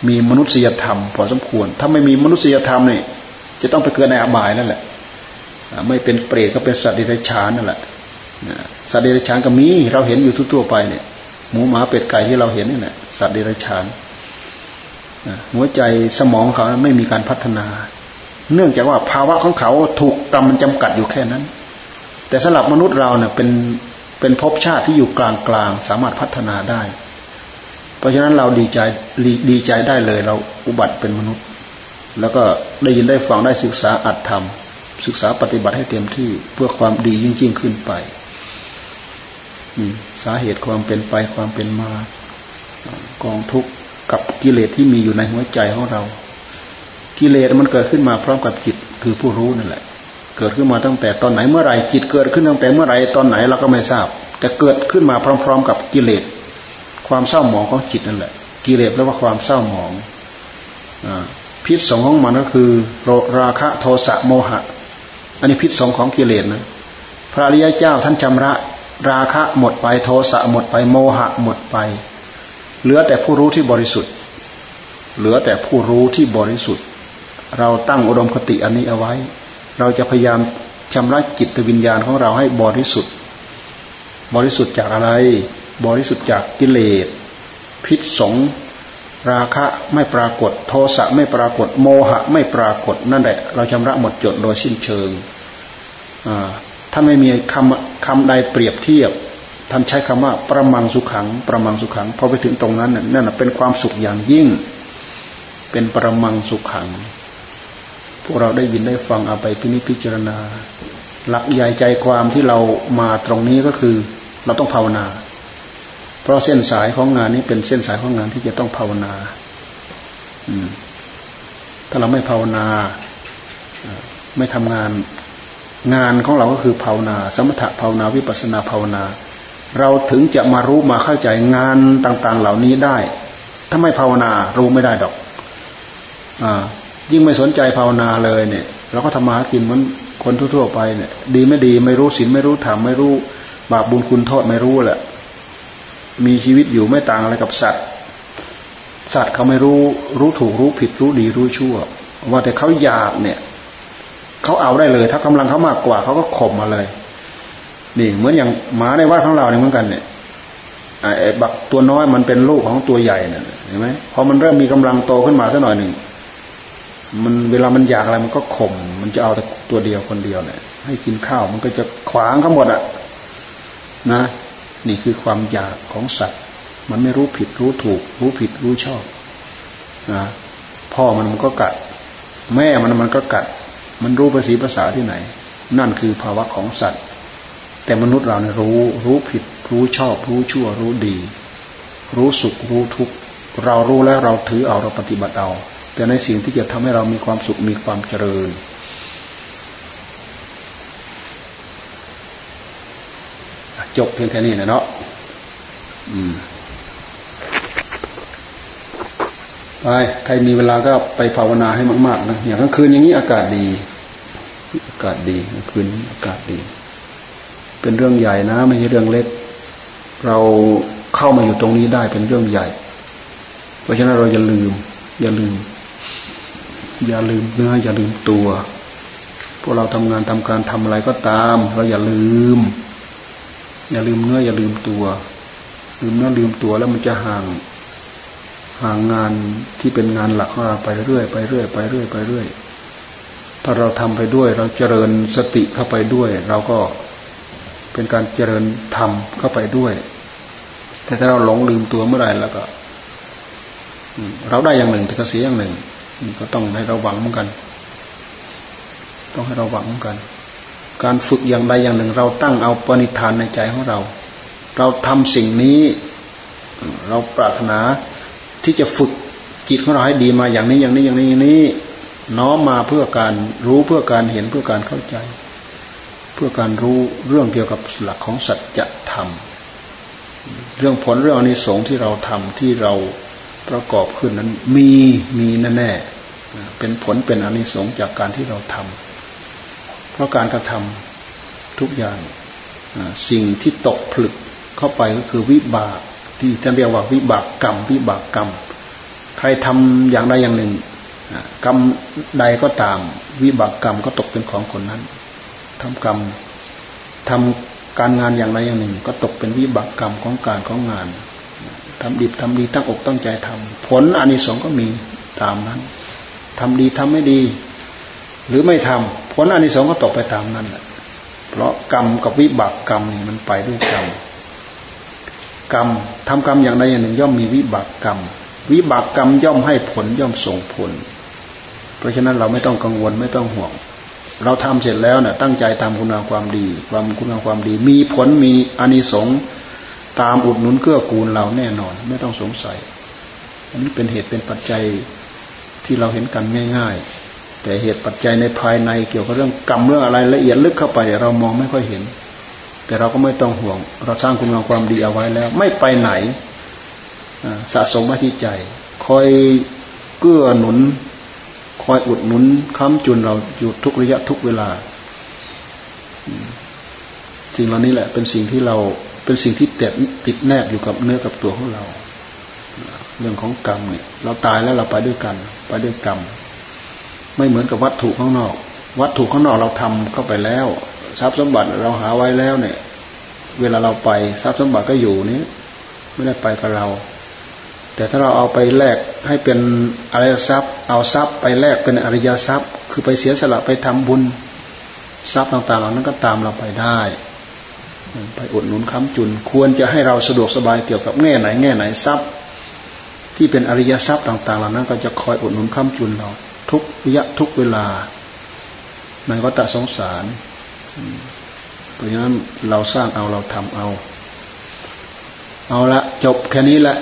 มีมนุษยธรรม พอสมควร ถ้าไม่มีมนุษยธรรมเนี่ยจะต้องไปเกิดในอบายนั่นแหละไม่เป็นเปรตก็เป็นสัตว์เดรัจฉานนั่นแหละสัตว์เดรัจฉานก็มีเราเห็นอยู่ทั่วไปเนี่ยหมูหมาเป็ดไก่ที่เราเห็นนี่แหละสัตว์เดรัจฉานหัวใจสมองเขาไม่มีการพัฒนา เนื่องจากว่าภาวะของเขาถูกกรรมมันจำกัดอยู่แค่นั้น แต่สำหรับมนุษย์เราเนี่ยเป็นเป็นภพชาติที่อยู่กลางกลางสามารถพัฒนาได้ เพราะฉะนั้นเราดีใจดีใจได้เลย เราอุบัติเป็นมนุษย์ แล้วก็ได้ยินได้ฟังได้ศึกษาอัตธรรม ศึกษาปฏิบัติให้เต็มที่เพื่อความดียิ่งยิ่งขึ้นไปสาเหตุความเป็นไปความเป็นมากองทุกข์กับกิเลสที่มีอยู่ในหัวใจของเรา กิเลสมันเกิดขึ้นมาพร้อมกับจิตคือผู้รู้นั่นแหละ เกิดขึ้นมาตั้งแต่ตอนไหนเมื่อไหร่จิตเกิดขึ้นตั้งแต่เมื่อไหร่ตอนไหนเราก็ไม่ทราบ แต่เกิดขึ้นมาพร้อม ๆ กับกิเลสความเศร้าหมองของจิตนั่นแหละ กิเลสแปลว่าความเศร้าหมองอพิษสงของมันก็คือราคะโทสะโมหะ อันนี้พิษสงของกิเลสนะพระริยเจ้าท่านจำระราคะหมดไปโทสะหมดไปโมหะหมดไป เหลือแต่ผู้รู้ที่บริสุทธิ์ เหลือแต่ผู้รู้ที่บริสุทธิ์ เราตั้งอุดมคติอันนี้เอาไว้ เราจะพยายามชำระจิตวิญญาณของเราให้บริสุทธิ์ บริสุทธิ์จากอะไร บริสุทธิ์จากกิเลส พิษสงราคะไม่ปรากฏ โทสะไม่ปรากฏ โมหะไม่ปรากฏ นั่นแหละ เราชำระหมดจดโดยสิ้นเชิงถ้าไม่มีคำคำใดเปรียบเทียบ ท่านใช้คำว่าประมังสุขัง ประมังสุขัง พอไปถึงตรงนั้นนั่นเป็นความสุขอย่างยิ่ง เป็นประมังสุขัง พวกเราได้ยินได้ฟังเอาไปพินิจพิจารณา หลักใหญ่ใจความที่เรามาตรงนี้ก็คือเราต้องภาวนา เพราะเส้นสายของงานนี้เป็นเส้นสายของงานที่จะต้องภาวนาถ้าเราไม่ภาวนาไม่ทำงานงานของเราก็คือภาวนา สมถะภาวนาวิปัสนาภาวนา เราถึงจะมารู้มาเข้าใจงานต่าง ๆ เหล่านี้ได้ ถ้าไม่ภาวนารู้ไม่ได้ดอก อ ยิ่งไม่สนใจภาวนาเลยเนี่ยเราก็ทำมาหากินเหมือนคนทั่วๆไปเนี่ย ดีไม่ดีไม่รู้ศีลไม่รู้ธรรมไม่รู้บาปบุญคุณโทษไม่รู้แหละ มีชีวิตอยู่ไม่ต่างอะไรกับสัตว์ สัตว์เขาไม่รู้รู้ถูกรู้ผิดรู้ดีรู้ชั่ว ว่าแต่เขาอยากเนี่ยเขาเอาได้เลย ถ้ากำลังเขามากกว่าเขาก็ข่มมาเลย นี่เหมือนอย่างหมาในวัดของเราเนี่ยเหมือนกันเนี่ยไอ้บักตัวน้อยมันเป็นลูกของตัวใหญ่เนี่ยเห็นไหมพอมันเริ่มมีกำลังโตขึ้นมาสักหน่อยหนึ่ง มันเวลามันอยากอะไรมันก็ข่มมันจะเอาแต่ตัวเดียวคนเดียวเนี่ย ให้กินข้าวมันก็จะขวางทั้งหมดอะนะ นี่คือความอยากของสัตว์ มันไม่รู้ผิดรู้ถูก รู้ผิดรู้ชอบนะพ่อมันมันก็กัด แม่มันมันก็กัด มันรู้ภาษีภาษาที่ไหน นั่นคือภาวะของสัตว์ แต่มนุษย์เราเนี่ยรู้ รู้ผิด รู้ชอบ รู้ชั่ว รู้ดี รู้สุขรู้ทุกข์เรารู้แล้วเราถือเอาเราปฏิบัติเอา แต่ในสิ่งที่จะทำให้เรามีความสุขมีความเจริญ จบเพียงแค่นี้นะเนาะอืมไปใครมีเวลาก็ไปภาวนาให้มาก ๆ นะอย่างกลางคืนอย่างนี้อากาศดี อากาศดีกลางคืนอากาศดี เป็นเรื่องใหญ่นะ ไม่ใช่เรื่องเล็ก เราเข้ามาอยู่ตรงนี้ได้เป็นเรื่องใหญ่ เพราะฉะนั้นเราอย่าลืม อย่าลืม อย่าลืมเนื้ออย่าลืมตัวพวกเราทำงานทำการทำอะไรก็ตาม เราอย่าลืม อย่าลืมเนื้ออย่าลืมตัว ลืมเนื้อลืมตัวแล้วมันจะห่างห่างงานที่เป็นงานหลักของเราไปเรื่อยไปเรื่อยไปเรื่อยไปเรื่อยถ้าเราทำไปด้วย เราเจริญสติเข้าไปด้วย เราก็เป็นการเจริญธรรมเข้าไปด้วย แต่ถ้าเราหลงลืมตัวเมื่อไหร่แล้วก็ เราได้อย่างหนึ่งแต่ก็เสียอย่างหนึ่ง ก็ต้องให้เราหวังเหมือนกัน ต้องให้เราหวังเหมือนกัน การฝึกอย่างใดอย่างหนึ่ง เราตั้งเอาปณิธานในใจของเรา เราทำสิ่งนี้ เราปรารถนาที่จะฝึกจิตของเราให้ดีมาอย่างนี้อย่างนี้อย่างนี้อย่างนี้ น้อมมาเพื่อการรู้เพื่อการเห็นเพื่อการเข้าใจ เพื่อการรู้เรื่องเกี่ยวกับหลักของสัจธรรมเรื่องผลเรื่องอนิสงส์ที่เราทำที่เราประกอบขึ้นนั้นมีมีแน่ๆ เป็นผลเป็นอนิสงส์จากการที่เราทำเพราะการกระทำทุกอย่างสิ่งที่ตกผลึกเข้าไปก็คือวิบากที่ท่านเรียกว่าวิบากกรรม วิบากกรรม ใครทำอย่างใดอย่างหนึ่งกรรมใดก็ตาม วิบากกรรมก็ตกเป็นของคนนั้นทำกรรมทำการงานอย่างใดอย่างหนึ่ง ก็ตกเป็นวิบากกรรมของการของงานทำดีทำดีตั้งอกตั้งใจทำผลอานิสงส์ก็มีตามนั้น ทำดีทำไม่ดี หรือไม่ทำผลอานิสงส์ก็ตกไปตามนั้นเพราะกรรมกับวิบากกรรมมันไปด้วยกันกรรมทำกรรมอย่างใดอย่างหนึ่ง ย่อมมีวิบากกรรม วิบากกรรมย่อมให้ผลย่อมส่งผล เพราะฉะนั้นเราไม่ต้องกังวลไม่ต้องห่วง เราทำเสร็จแล้วเนะ่ยตั้งใจตามคุณงามความดี ความคุณงามความดี มีผลมีอานิสงส์ตามอุดหนุนเกื้อกูลเราแน่นอน ไม่ต้องสงสัย อันนี้เป็นเหตุเป็นปัจจัย ที่เราเห็นกันง่าย ๆ แต่เหตุปัจจัยในภายในเกี่ยวกับเรื่องกรรมเรื่องอะไรละเอียดลึกเข้าไป เรามองไม่ค่อยเห็น แต่เราก็ไม่ต้องห่วง เราสร้างคุณงามความดีเอาไว้แล้ว ไม่ไปไหนสะสมไว้ที่ใจ คอยเกื้อหนุน คอยอุดหนุนค้ำจุนเราอยู่ทุกระยะทุกเวลาสิ่งเหล่านี้แหละเป็นสิ่งที่เราเป็นสิ่งที่ติดติดแนบอยู่กับเนื้อกับตัวของเรา เรื่องของกรรมเนี่ย เราตายแล้วเราไปด้วยกัน ไปด้วยกรรม ไม่เหมือนกับวัตถุข้างนอก วัตถุข้างนอกเราทำเข้าไปแล้ว ทรัพย์สมบัติเราหาไว้แล้วเนี่ย เวลาเราไปทรัพย์สมบัติก็อยู่นี้ไม่ได้ไปกับเรา แต่ถ้าเราเอาไปแลกให้เป็นอริยทรัพย์ เอาทรัพย์ไปแลกเป็นอริยทรัพย์ คือไปเสียสละไปทำบุญ ทรัพย์ต่างๆเหล่านั้นก็ตามเราไปได้ไปอุดหนุนค้ำจุน ควรจะให้เราสะดวกสบายเกี่ยวกับแง่ไหนแง่ไหนทรัพย์ ที่เป็นอริยทรัพย์ต่าง ๆ เหล่านั้น ก็จะคอยอุดหนุนค้ำจุนเรา ทุกระยะทุกเวลาในวัฏสงสารเพราะฉะนั้นเราสร้างเอาเราทำเอา เอาละจบแค่นี้แหละ